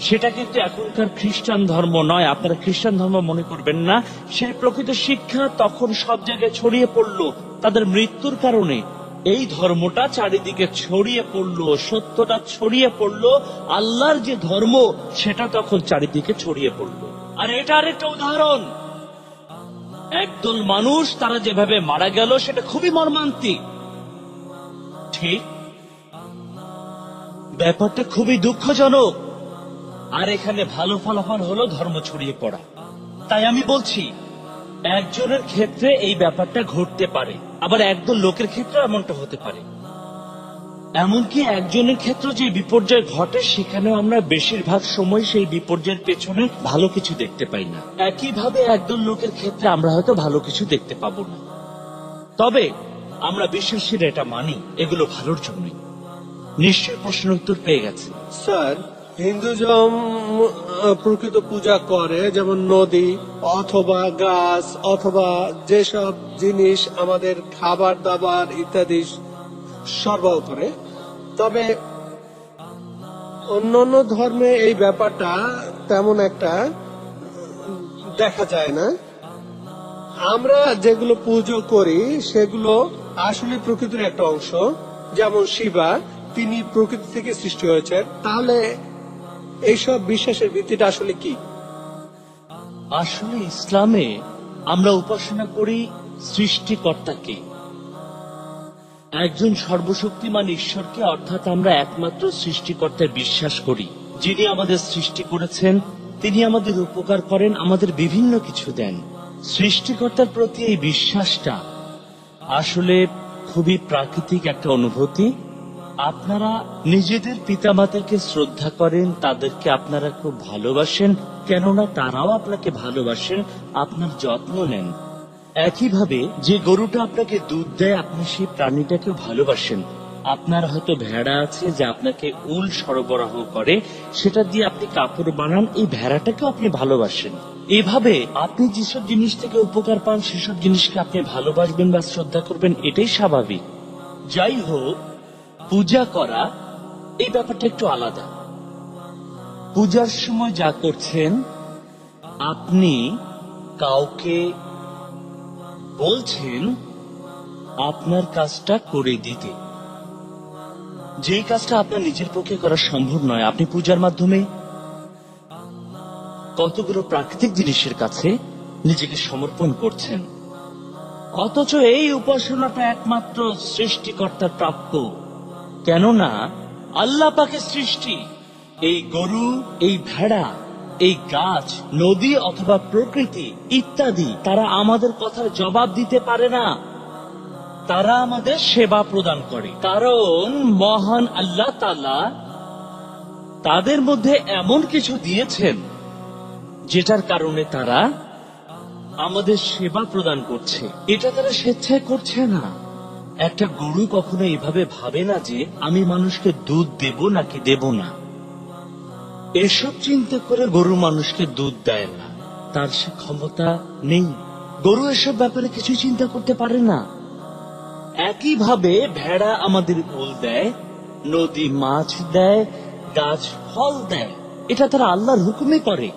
সেটা কিন্তু এখনকার খ্রিস্টান ধর্ম নয়। আপনারা খ্রিস্টান ধর্ম মনে করবেন না। সেই প্রকৃত শিক্ষা তখন সব জায়গায় ছড়িয়ে পড়ল তাদের মৃত্যুর কারণে। এই ধর্মটা চারিদিকে ছড়িয়ে পড়ল, সত্যটা ছড়িয়ে পড়ল, আল্লাহর যে ধর্ম সেটা তখন চারিদিকে ছড়িয়ে পড়ল। আর এটা আরেকটা উদাহরণ। একদল মানুষ তারা যেভাবে মারা গেল সেটা খুবই মর্মান্তিক। ঠিক। ব্যাপারটা খুবই দুঃখজনক। আর এখানে ভালো ফলাফল হলো ধর্ম ছড়িয়ে পড়া। তাই আমি বলছি, একজনের ক্ষেত্রে এই ব্যাপারটা ঘটতে পারে, আবার একদল লোকের ক্ষেত্রে এমনটা হতে পারে। এমনকি একজনের ক্ষেত্রে যে বিপর্যয় ঘটে, সেখানেও আমরা বেশিরভাগ সময় সেই বিপর্যয়ের পেছনে ভালো কিছু দেখতে পাই না। একইভাবে একদল লোকের ক্ষেত্রে আমরা হয়তো ভালো কিছু দেখতে পাবো না। তবে আমরা বিশ্বাসীরা এটা মানি, এগুলো ভালোর জন্যই। নিশ্চয় প্রশ্নের উত্তর পেয়ে গেছে। স্যার হিন্দুজম প্রকৃত পূজা করে, যেমন নদী অথবা গাছ অথবা যেসব জিনিস আমাদের খাবার, দাবার ইত্যাদি সরবরাহ করে। তবে অন্যান্য ধর্মে এই ব্যাপারটা তেমন একটা দেখা যায় না। আমরা যেগুলো পুজো করি, সেগুলো আসলে প্রকৃতির একটা অংশ। যেমন শিবা, তিনি প্রকৃতি থেকে সৃষ্টি হয়েছেন। তাহলে এইসব বিশ্বাসের ভিত্তিটা আসলে কি? আসলে ইসলামে আমরা উপাসনা করি সৃষ্টিকর্তাকে। একজন সর্বশক্তিমান ঈশ্বরকে, অর্থাৎ আমরা একমাত্র সৃষ্টিকর্তায় বিশ্বাস করি। যিনি আমাদের সৃষ্টি করেছেন, তিনি আমাদের উপকার করেন, আমাদের বিভিন্ন কিছু দেন। সৃষ্টিকর্তার প্রতি এই বিশ্বাসটা আসলে খুবই প্রাকৃতিক একটা অনুভূতি। আপনারা নিজেদের পিতামাতাকে শ্রদ্ধা করেন, তাদেরকে আপনারা খুব ভালোবাসেন, কেননা তারাও আপনাকে ভালোবাসেন, আপনার যত্ন নেন। একইভাবে যে গরুটা আপনাকে দুধ দেয়, আপনি সেই প্রাণীটাকে ভালোবাসেন। আপনার হয়তো ভেড়া আছে যে আপনাকে উল সরবরাহ করে, সেটা দিয়ে আপনি কাপড় বানান, এই ভেড়াটাকেও আপনি ভালোবাসেন। এভাবে আপনি যেসব জিনিস থেকে উপকার পান, সেসব জিনিসকে আপনি ভালোবাসবেন বা শ্রদ্ধা করবেন, এটাই স্বাভাবিক। যাই হোক পূজা করা, এই ব্যাপারটা একটু আলাদা। পূজার সময় যা করছেন, আপনি কাউকে বলছেন, আপনার কাজটা করে দিতে। যেই কাজটা আপনার নিজের পক্ষে করা সম্ভব নয়, আপনি পূজার মাধ্যমে কতগুলো প্রাকৃতিক জিনিসের কাছে নিজেকে সমর্পণ করছেন? অথচ এই উপাসনাটা একমাত্র সৃষ্টিকর্তার প্রাপ্য। কেননা আল্লাহ পাকের সৃষ্টি, এই গরু, এই ভেড়া, এই গাছ, নদী অথবা প্রকৃতি ইত্যাদি তারা আমাদের কথার জবাব দিতে পারে না। তারা আমাদের সেবা প্রদান করে। কারণ মহান আল্লাহ তালা তাদের মধ্যে এমন কিছু দিয়েছেন, যেটার কারণে তারা আমাদের সেবা প্রদান করছে। এটা তারা স্বেচ্ছায় করছে না। একটা গরু কখনো এভাবে ভাবে না যে আমি মানুষকে দুধ দেব নাকি দেব না। এসব চিন্তা করে গরু মানুষকে দুধ দেয় না। তার সে ক্ষমতা নেই। গরু এসব ব্যাপারে কিছু চিন্তা করতে পারে না। একইভাবে ভেড়া আমাদের উল দেয়, নদী মাছ দেয়, গাছ ফল দেয়। এটা তারা আল্লাহর হুকুমে করে।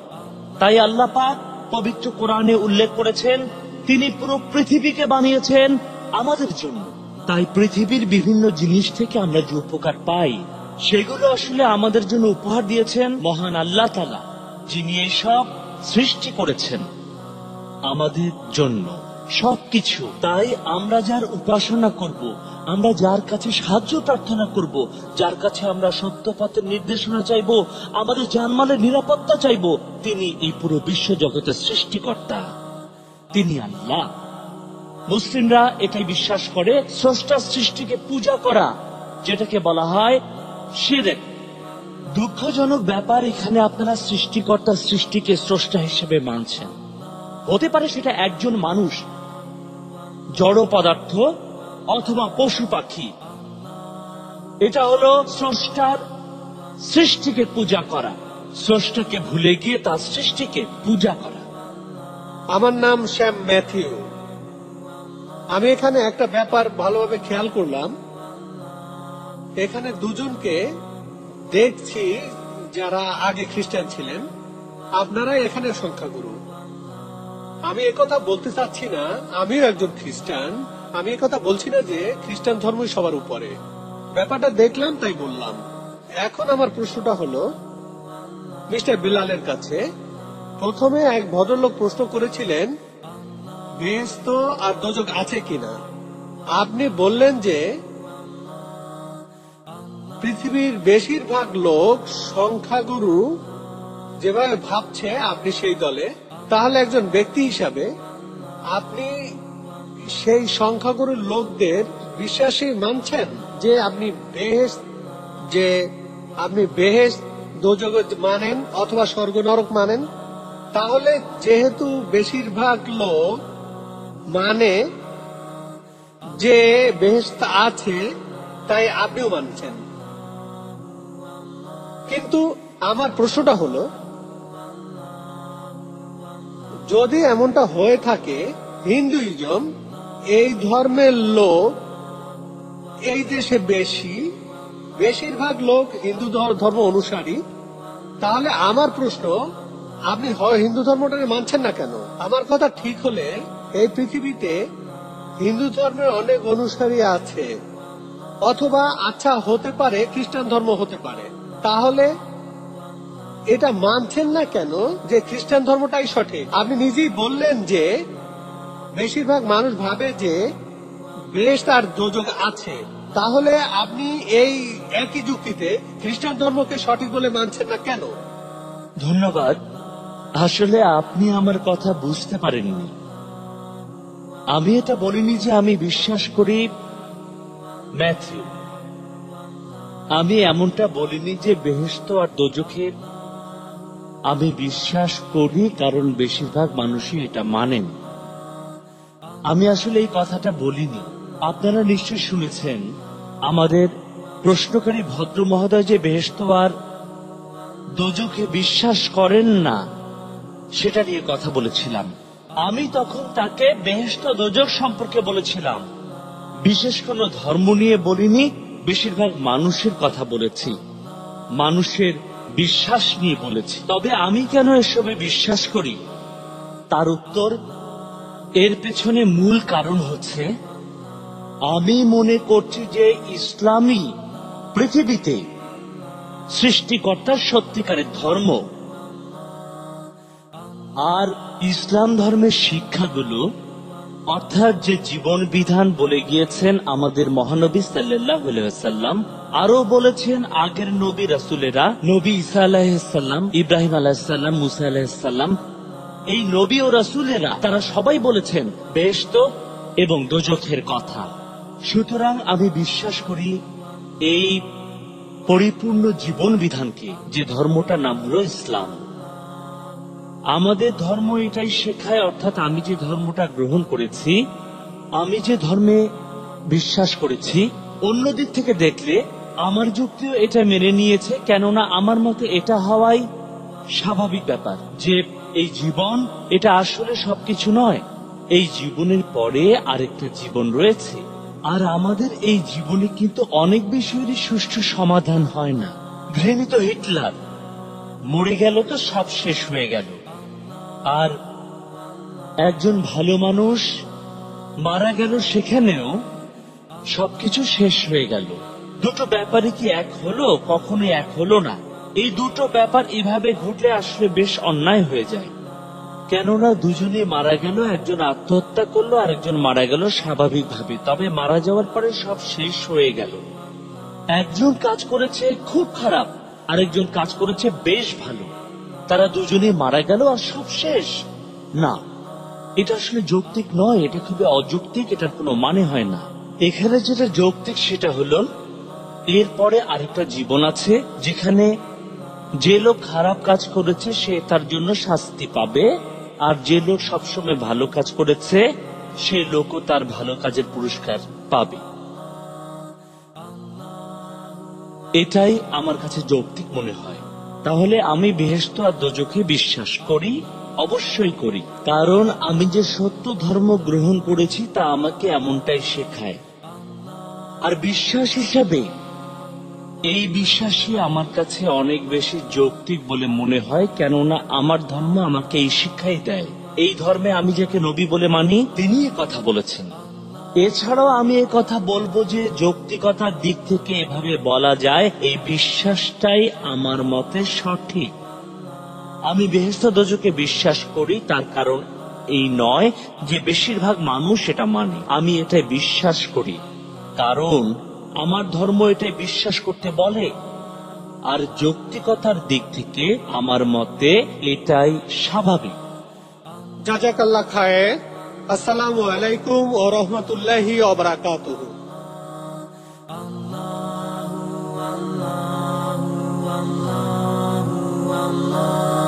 তাই আল্লাহ পাক পবিত্র কোরআনে উল্লেখ করেছেন, তিনি পুরো পৃথিবীকে বানিয়েছেন আমাদের জন্য। তাই পৃথিবীর বিভিন্ন জিনিস থেকে আমরা যে উপকার পাই, সেগুলো আসলে আমাদের জন্য উপহার দিয়েছেন মহান আল্লাহ তালা যিনি এসব সৃষ্টি করেছেন আমাদের জন্য। সবকিছু। তাই আমরা যার উপাসনা করব, আমরা যার কাছে সাহায্য প্রার্থনা করব, যার কাছে আমরা সত্য পথের নির্দেশনা চাইব, আমাদের জানমালের নিরাপত্তা চাইব, তিনি এই পুরো বিশ্ব জগতের সৃষ্টিকর্তা। তিনি আল্লাহ। মুসলিমরা এটাই বিশ্বাস করে স্রষ্টার সৃষ্টিকে পূজা করা, যেটাকে বলা হয় শিরেক। দুঃখজনক ব্যাপার এখানে আপনারা সৃষ্টিকর্তার সৃষ্টিকে স্রষ্টা হিসেবে মানছেন। হতে পারে সেটা একজন মানুষ, জড় পদার্থ অথবা পশু পাখি। এটা হলো স্রষ্টার সৃষ্টিকে পূজা করা, স্রষ্টাকে ভুলে গিয়ে তার সৃষ্টিকে পূজা করা। আমার নাম শ্যাম ম্যাথিউ। আমি এখানে একটা ব্যাপার ভালোভাবে খেয়াল করলাম। এখানে দুজনকে দেখছি যারা আগে খ্রিস্টান ছিলেন। আপনারা এখানে সংখ্যাগুরু। আমি একথা বলতে চাচ্ছি না, আমিও একজন খ্রিস্টান। আমি একথা বলছি না যে খ্রিস্টান ধর্মই সবার উপরে। ব্যাপারটা দেখলাম, তাই বললাম। এখন আমার প্রশ্নটা হলো, মিস্টার বিলালের কাছে প্রথমে এক ভদ্রলোক প্রশ্ন করেছিলেন বেহেস্ত আর দোজক আছে কিনা? আপনি বললেন যে পৃথিবীর বেশিরভাগ লোক সংখ্যাগুরু যেভাবে ভাবছে আপনি সেই দলে, তাহলে একজন ব্যক্তি হিসাবে আপনি সেই সংখ্যাগুরু লোকদের বিশ্বাসী মানছেন যে আপনি বেহেস যে আপনি বেহেস দোজগ মানেন অথবা স্বর্গ নরক মানেন? তাহলে যেহেতু বেশিরভাগ লোক মানে যে বেহেস্ত আছে, তাই আপনিও মানছেন। কিন্তু আমার প্রশ্নটা হলো, যদি এমনটা হয়ে থাকে, হিন্দুইজম, এই ধর্মের লোক, এই দেশে বেশি, বেশিরভাগ লোক হিন্দু ধর- ধর্ম অনুসারী, তাহলে আমার প্রশ্ন, আপনি হয় হিন্দু ধর্মটাকে মানছেন না কেন? আমার কথা ঠিক হলে এই পৃথিবীতে হিন্দু ধর্মের অনেক অনুসারী আছে। অথবা আচ্ছা হতে পারে, খ্রিস্টান ধর্ম হতে পারে। তাহলে এটা মানছেন না কেন যে খ্রিস্টান ধর্মটাই সঠিক? আপনি নিজেই বললেন যে বেশিরভাগ মানুষ ভাবে যে বেশ তার যোজক আছে। তাহলে আপনি এই একই যুক্তিতে খ্রিস্টান ধর্মকে সঠিক বলে মানছেন না কেন? ধন্যবাদ। আসলে আপনি আমার কথা বুঝতে পারেননি। আমি এটা বলিনি যে আমি বিশ্বাস করি ম্যাথিউ। আমি এমনটা বলিনি যে বেহেস্ত আর দোজখে আমি বিশ্বাস করি, কারণ বেশিরভাগ মানুষই এটা মানেন। আমি আসলে এই কথাটা বলিনি। আপনারা নিশ্চয় শুনেছেন আমাদের প্রশ্নকারী ভদ্র মহোদয় যে বেহেস্ত আর দোজখে বিশ্বাস করেন না, সেটা নিয়ে কথা বলেছিলাম। আমি তখন তাকে বেহেস্ত দোজক সম্পর্কে বলেছিলাম। বিশেষ কোনো ধর্ম নিয়ে বলিনি, বেশিরভাগ মানুষের কথা বলেছি। মানুষের বিশ্বাস নিয়ে বলেছি। তবে আমি কেন এসবে বিশ্বাস করি? তার উত্তর, এর পেছনে মূল কারণ হচ্ছে, আমি মনে করছি যে ইসলামী পৃথিবীতে সৃষ্টিকর্তার সত্যিকারের ধর্ম। আর ইসলাম ধর্মের শিক্ষাগুলো, অর্থাৎ যে জীবন বিধান বলে গিয়েছেন আমাদের মহানবী সাল্লাম আরও বলেছেন আগের নবী রাসুলেরা, নবী ঈসা আলাহিসাল্লাম ইব্রাহিম আলাহিসাল্লাম মুসা আলাহিসাল্লাম এই নবী ও রাসুলেরা, তারা সবাই বলেছেন বেহেশত এবং দোজখের কথা। সুতরাং আমি বিশ্বাস করি, এই পরিপূর্ণ জীবন বিধানকে, যে ধর্মটার নাম হলো ইসলাম। আমাদের ধর্ম এটাই শেখায়, অর্থাৎ আমি যে ধর্মটা গ্রহণ করেছি, আমি যে ধর্মে বিশ্বাস করেছি, অন্য দিক থেকে দেখলে আমার যুক্তিও এটা মেনে নিয়েছে, কেননা আমার মতে এটা হওয়াই স্বাভাবিক ব্যাপার যে এই জীবন এটা আসলে সবকিছু নয়। এই জীবনের পরে আরেকটা জীবন রয়েছে। আর আমাদের এই জীবনে কিন্তু অনেক বিষয়েরই সুষ্ঠু সমাধান হয় না। ঘৃণিত হিটলার, মরে গেল তো সব শেষ হয়ে গেল। আর একজন ভালো মানুষ মারা গেল সেখানেও সবকিছু শেষ হয়ে গেল। দুটো ব্যাপারে কি এক হলো? কখনোই এক হলো না। এই দুটো ব্যাপার এভাবে ঘটলে আসলে বেশ অন্যায় হয়ে যায়। কেননা দুজনে মারা গেল, একজন আত্মহত্যা করল আর একজন মারা গেল স্বাভাবিকভাবে। তবে মারা যাওয়ার পরে সব শেষ হয়ে গেল। একজন কাজ করেছে খুব খারাপ, আরেকজন কাজ করেছে বেশ ভালো। তারা দুজনে মারা গেল আর সব শেষ। না, এটা আসলে যৌক্তিক নয়, এটা খুবই অযৌক্তিক, এটার কোনো মানে হয় না। এখানে যেটা যৌক্তিক সেটা হলো, এরপরে আরেকটা জীবন আছে যেখানে যে লোক খারাপ কাজ করেছে, সে তার জন্য শাস্তি পাবে, আর যে লোক সবসময় ভালো কাজ করেছে, সে লোকও তার ভালো কাজের পুরস্কার পাবে। এটাই আমার কাছে যৌক্তিক মনে হয়। তাহলে আমি বেহেস্ত আর দোজখে বিশ্বাস করি, অবশ্যই করি। কারণ আমি যে সত্য ধর্ম গ্রহণ করেছি, তা আমাকে এমনটাই শেখায়। আর বিশ্বাস হিসাবে, এই বিশ্বাসই আমার কাছে অনেক বেশি যৌক্তিক বলে মনে হয়, কেননা আমার ধর্ম আমাকে এই শিক্ষাই দেয়। এই ধর্মে আমি যাকে নবী বলে মানি তিনি কথা বলেছেন। এছাড়াও আমি এ কথা বলব যে যৌক্তিকতার দিক থেকে এভাবে বলা যায়, এই বিশ্বাসটাই আমার মতে সঠিক। আমি বেহেস্ত দোজকে বিশ্বাস করি, তার কারণ এই নয় যে বেশিরভাগ মানুষ এটা মানে। আমি এটাই বিশ্বাস করি। কারণ আমার ধর্ম এটাই বিশ্বাস করতে বলে। আর যৌক্তিকতার দিক থেকে আমার মতে এটাই স্বাভাবিক। জাজাকাল্লাহ খায়ে আসসালামু আলাইকুম ও রহমতুল্লাহি আল্লাহ আল্লাহ আল্লাহ